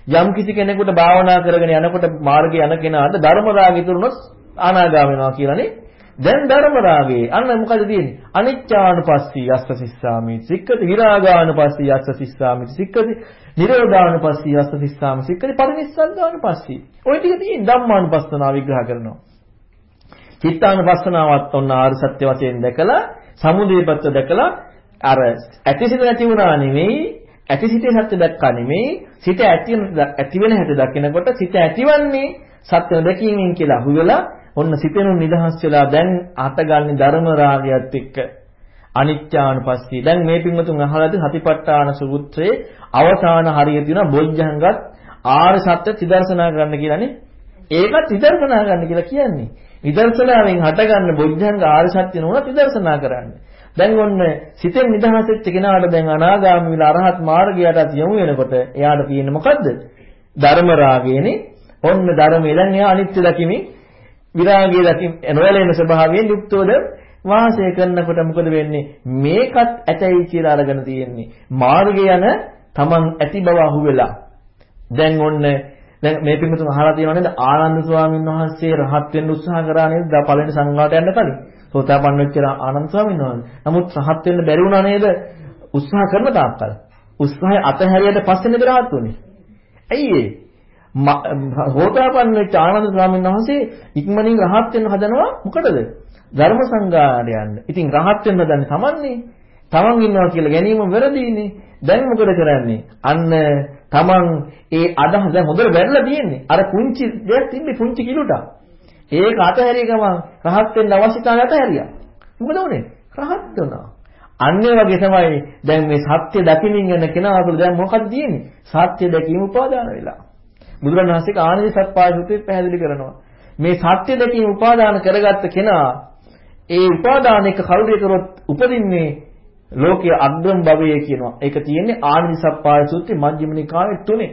යම් කිසි කෙනෙකුට භාවනා කරගෙන යනකොට මාර්ගේ යන කෙනාට ධර්ම රාගය තුරුනොත් අනාගාම වෙනවා කියලානේ. දැන් ධර්ම රාගේ අන්න මොකද තියෙන්නේ? අනිච්චානුපස්සී යස්ස සිස්සාමි සික්කති විරාගානුපස්සී යස්ස සිස්සාමි සික්කති නිරෝධානුපස්සී යස්ස සිස්සාමි සික්කති පරිනිස්සග්ගානුපස්සී. ওই ටික තියෙන ධම්මානුපස්සනාව විග්‍රහ කරනවා. චිත්තානුපස්සනාවත් ඔන්න ආර්ය සත්‍ය වශයෙන් දැකලා සමුදේ පැත්ත දැකලා අර ඇතිසිත නැති වුණා නෙවෙයි ඇතිසිතේ සත්‍ය දැක්කා නෙවෙයි සිත ඇති ඇති වෙන හැටි දකිනකොට සිත ඇතිවන්නේ සත්‍ය දැකීමෙන් කියලා අහුවෙලා ඔන්න සිතෙනුන් නිදහස් වෙලා දැන් අතගන්නේ ධර්ම රාගයත් එක්ක අනිත්‍යානුපස්සී. දැන් මේ පින්වතුන් අහලාද සතිපට්ඨාන සූත්‍රයේ අවසාන හරිය දින බොජ්ජංගත් ආර්ය සත්‍ය විදර්ශනා කරන්න කියලානේ. ඒකත් විදර්ශනා කරන්න කියලා කියන්නේ. විදර්ශනාවෙන් හටගන්න බොජ්ජංග ආර්ය සත්‍ය නෝනත් විදර්ශනා කරන්න. දැන් ඔන්න සිතෙන් නිදහසෙච්ච කෙනාට දැන් අනාගාමී විලා අරහත් මාර්ගයටත් යොමු වෙනකොට එයාට තියෙන්නේ මොකද්ද? ධර්ම රාගයනේ. ඔන්න ධර්මයේ දැන් එයා අනිත්‍ය දකිමින් විරාගය දකින් නොයලෙන ස්වභාවයෙන් යුක්තවද වාසය කරනකොට මොකද වෙන්නේ? මේකත් ඇතයි කියලා අරගෙන තියෙන්නේ. මාර්ගය යන Taman ඇති බව අහුවෙලා. දැන් ඔන්න දැන් මේ පිටුතුන් අහලා තියෙනව නේද? ආනන්ද ස්වාමීන් වහන්සේ රහත් වෙන්න උත්සාහ කරා නේද? පළවෙනි සංඝාට යන්න කලින්. සෝතාපන්න වෙච්ච ආනන්ද ස්වාමීන් වහන්සේ. නමුත් රහත් වෙන්න බැරි වුණා නේද? උත්සාහ කරන තාක්කල්. උත්සාහය අතහැරියට පස්සේ නේද රහත් වුනේ? ඇයි ඒ? හෝතාපන්න වෙච්ච ආනන්ද ස්වාමීන් වහන්සේ ඉක්මනින් රහත් වෙන්න හදනවා මොකටද? ධර්ම සංගාරය යන්න. ඉතින් රහත් වෙන්න හදන්නේ Tamanනේ. Taman ඉන්නවා කියලා ගැනීම වැරදීනේ. දැන් මොකද කරන්නේ? අන්න Taman ඒ අදහස දැන් හොඳට වැරලා තියෙන්නේ. අර පුංචි දෙයක් තිබ්බේ පුංචි කිලුට. ඒක අතහැරිය ගමන් රහත් වෙන්න අවශ්‍යතාවය අතහැරියා. මොකද උනේ? රහත් වුණා. අන්නේ වගේ තමයි දැන් මේ සත්‍ය දකිමින් යන කෙනා තුළ දැන් මොකක්ද තියෙන්නේ? සත්‍ය දැකීම උපාදාන වෙලා. බුදුරණවහන්සේක ආනන්ද සත්පාය සූත්‍රයේ පැහැදිලි කරනවා. මේ සත්‍ය දැකීම උපාදාන කරගත්ත කෙනා ඒ උපාදාන එක කරුණේ කරොත් උපදින්නේ ලෝකයේ අග්‍රම භවයේ කියනවා. ඒක තියෙන්නේ ආනන්ද සත්පාය සූත්‍රයේ මජ්ක්‍ධිම නිකායේ තුනේ.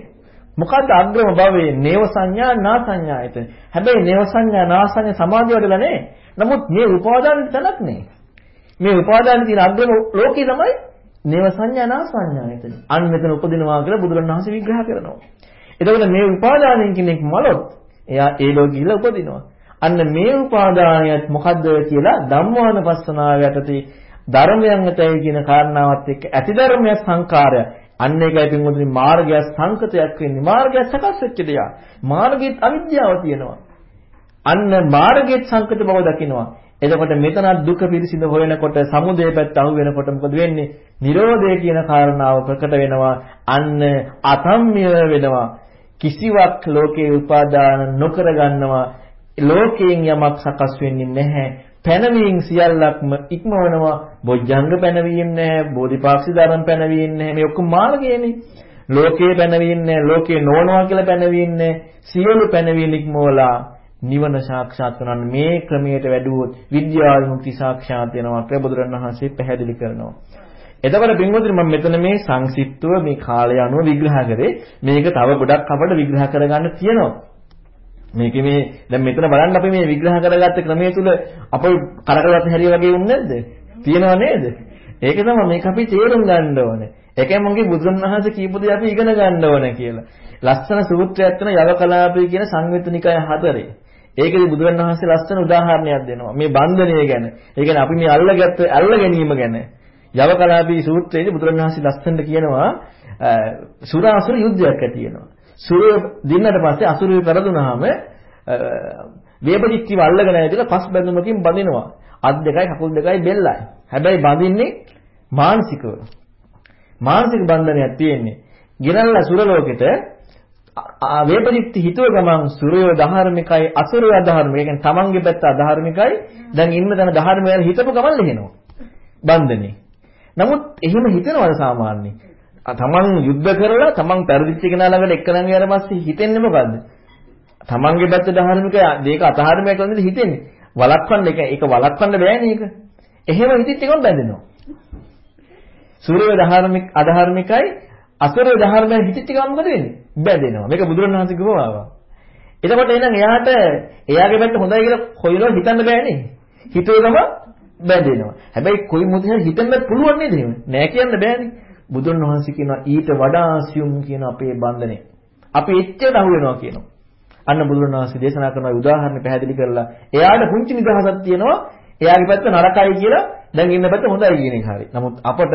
මොකද්ද අග්‍රම භවයේ නේව සංඥා නා සංඥායතන. හැබැයි නේව සංඥා නා සංඥා සමාධිය වඩලා නැහැ. නමුත් මේ උපාදාන තැනක් නේ. මේ උපාදාන තියෙන අග්‍රම ලෝකේ තමයි නේව සංඥා නා සංඥායතන. අන්න මෙතන උපදිනවා කියලා බුදුරණවහන්සේ විග්‍රහ කරනවා. එතකොට මේ උපාදානයෙන් කෙනෙක් මලොත් එයා ඒ ලෝකෙ ගිහිල්ලා උපදිනවා. අන්න මේ උපාදානයත් මොකද්ද කියලා ධම්මානුපස්සනාව යටතේ ධර්මයන් ඇතයි කියන කාරණාවත් එක්ක ඇති ධර්මය සංකාරය අන්න ඒකයි පින්වතුනි මාර්ගය සංකතයක් වෙන්නේ. මාර්ගය සකස් වෙච්ච දෙයක්. මාර්ගයේ අවිද්‍යාව තියෙනවා. අන්න මාර්ගයේ සංකත බව දකිනවා. එතකොට මෙතන දුක පිරිසිඳ හොයනකොට සමුදය පැත්ත අහු වෙනකොට මොකද වෙන්නේ? නිරෝධය කියන කාරණාව ප්‍රකට වෙනවා. අන්න අතම්ම්‍ය වෙනවා. කිසිවක් ලෝකේ උපාදාන නොකර ගන්නවා ලෝකයෙන් යමක් සකස් වෙන්නේ නැහැ. පැනවීම සියල්ලක්ම ඉක්මවනවා. බොජ්ජංග පැනවීම නැහැ බෝධිපාක්ෂි ධර්ම පැනවීම නැහැ. මේ ඔක්කොම මාර්ගයනේ. ලෝකේ පැනවීම නැහැ ලෝකේ නොවනවා කියලා පැනවීම නැහැ. සියලු පැනවීම ඉක්මවලා නිවන සාක්ෂාත් කරගන්න මේ ක්‍රමයට වැඩුවොත් විද්‍යාව විමුක්ති සාක්ෂාත් වෙනවා. කියලා බුදුරණවහන්සේ පැහැදිලි කරනවා. එතකොට පින්වතුනි මම මෙතන මේ සංක්ෂිප්තව මේ කාලය අනුව විග්‍රහ කරේ මේක තව ගොඩක් අපිට විග්‍රහ කරගන්න තියෙනවා. මේක මේ දැන් මෙතන බලන්න අපි මේ විග්‍රහ කරගත්ත ක්‍රමයේ තුල අපේ කරකවත හැරිය වගේ වුනේ නැද්ද? තියෙනව නේද? ඒක තමයි මේක අපි තේරුම් ගන්න ඕනේ. ඒකයි මම කිව්වේ බුදුන් වහන්සේ කියපු දේ අපි ඉගෙන ගන්න ඕනේ කියලා. ලස්සන සූත්‍රයක් තියෙන යවකලාපී කියන සංයුත්නිකය හතරේ. ඒකදී බුදුන් වහන්සේ ලස්සන උදාහරණයක් දෙනවා. මේ බන්ධනය ගැන. ඒ කියන්නේ අපි මේ අල්ලගත්ත අල්ල ගැනීම ගැන. යවකලාපී සූත්‍රයේදී බුදුරණවහන්සේ ලස්සනට කියනවා සුරාසුර යුද්ධයක් ඇති වෙනවා. සුරය දින්නට පස්සේ අසුරය පෙරදුනහම වේපදික්කිව අල්ලගෙන ඇවිදලා පස් බැඳුමකින් බඳිනවා. අත් දෙකයි කකුල් දෙකයි බෙල්ලයි. හැබැයි බඳින්නේ මානසිකව. මානසික බන්ධනයක් තියෙන්නේ. ගිරල්ලා සුර ලෝකෙට වේපදික්ති හිතුව ගමන් සුරයෝ ධාර්මිකයි අසුරයෝ අධාර්මිකයි. කියන්නේ තමන්ගේ පැත්ත අධාර්මිකයි. දැන් ඉන්න තැන ධාර්මයන් හිතපු ගමන් ලෙහෙනවා. බන්ධනේ. නමුත් එහෙම හිතනවද සාමාන්‍යයෙන්? තමන් යුද්ධ කරලා තමන් පෙරදිච්ච කෙනා ළඟට එක්කනම් ගියාට පස්සේ හිතෙන්නේ මොකද්ද? තමන්ගේ පැත්ත ධාර්මික දෙයක අධාර්මික කියලා හිතෙන්නේ. වළක්වන්න එක ඒක වළක්වන්න බෑනේ ඒක. එහෙම හිතිත් එකම බැඳෙනවා. සූර්ය ධාර්මික අධාර්මිකයි අසුරය ධාර්මයන් හිතිත් එකම මොකද වෙන්නේ? බැඳෙනවා. මේක බුදුරණවහන්සේ කිව්වා. එතකොට එහෙනම් එයාට එයාගේ පැත්ත හොඳයි කියලා කොයිලෝ හිතන්න බෑනේ. හිතුවේම බැඳෙනවා. හැබැයි කොයි මොහොතේ හිතන්න පුළුවන් නේද එහෙම? නෑ කියන්න බෑනේ. බුදුන් වහන්සේ කියනවා ඊට වඩා සියුම් කියන අපේ බන්ධනේ. අපි එච්චර අහු වෙනවා කියනවා. අන්න බුදුන් වහන්සේ දේශනා කරන උදාහරණ පැහැදිලි කරලා එයාට පුංචි නිදහසක් තියෙනවා. එයාගේ පැත්ත නරකයි කියලා දැන් ඉන්න පැත්ත හොඳයි කියන එක හරි. නමුත් අපට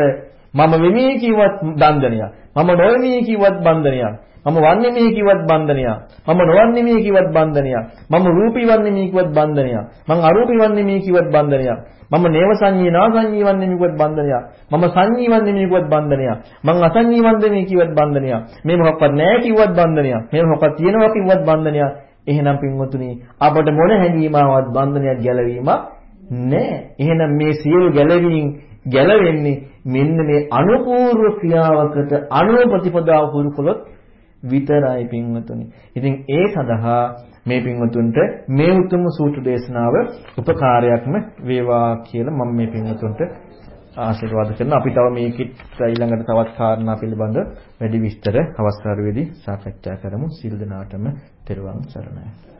මම වෙමි කිව්වත් බන්ධනයක්. මම නොවෙමි කිව්වත් බන්ධනයක්. මම වන්නේ මේ කිව්වත් බන්ධනයක්. මම නොවන්නේ මේ කිව්වත් බන්ධනයක්. මම රූපී වන්නේ මේ කිව්වත් බන්ධනයක්. මම අරූපී වන්නේ මේ කිව්වත් බන්ධනයක්. මම නේව සංඤී නා සංඤී වන්නේ මේ කිව්වත් බන්ධනයක්. මම සංඤී වන්නේ මේ කිව්වත් බන්ධනයක්. මම අසංඤී වන්නේ මේ කිව්වත් බන්ධනයක්. මේ මොකක්වත් නැහැ කිව්වත් බන්ධනයක්. මේ මොකක්වත් තියෙනවා කිව්වත් බන්ධනයක්. එහෙනම් පින්වතුනි අපට මොන හැඟීමාවත් බන්ධනයක් ගැලවීමක් නැහැ. එහෙනම් මේ සියලු ගැලවීම් ගැලවෙන්නේ මෙන්න මේ අනුපූර්ව ක්‍රියාවකට අනුව ප්‍රතිපදාව පුරු කළොත් විතරයි පින්වතුනි. ඉතින් ඒ සඳහා මේ පින්වතුන්ට මේ උතුම් සූත්‍ර දේශනාව උපකාරයක්ම වේවා කියලා මම මේ පින්වතුන්ට ආශිර්වාද කරනවා. අපි තව මේකෙත් ඊළඟට තවත් කාරණා පිළිබඳ වැඩි විස්තර අවස්ථාවෙදී සාකච්ඡා කරමු. සිල් දනාටම තෙරුවන් සරණයි.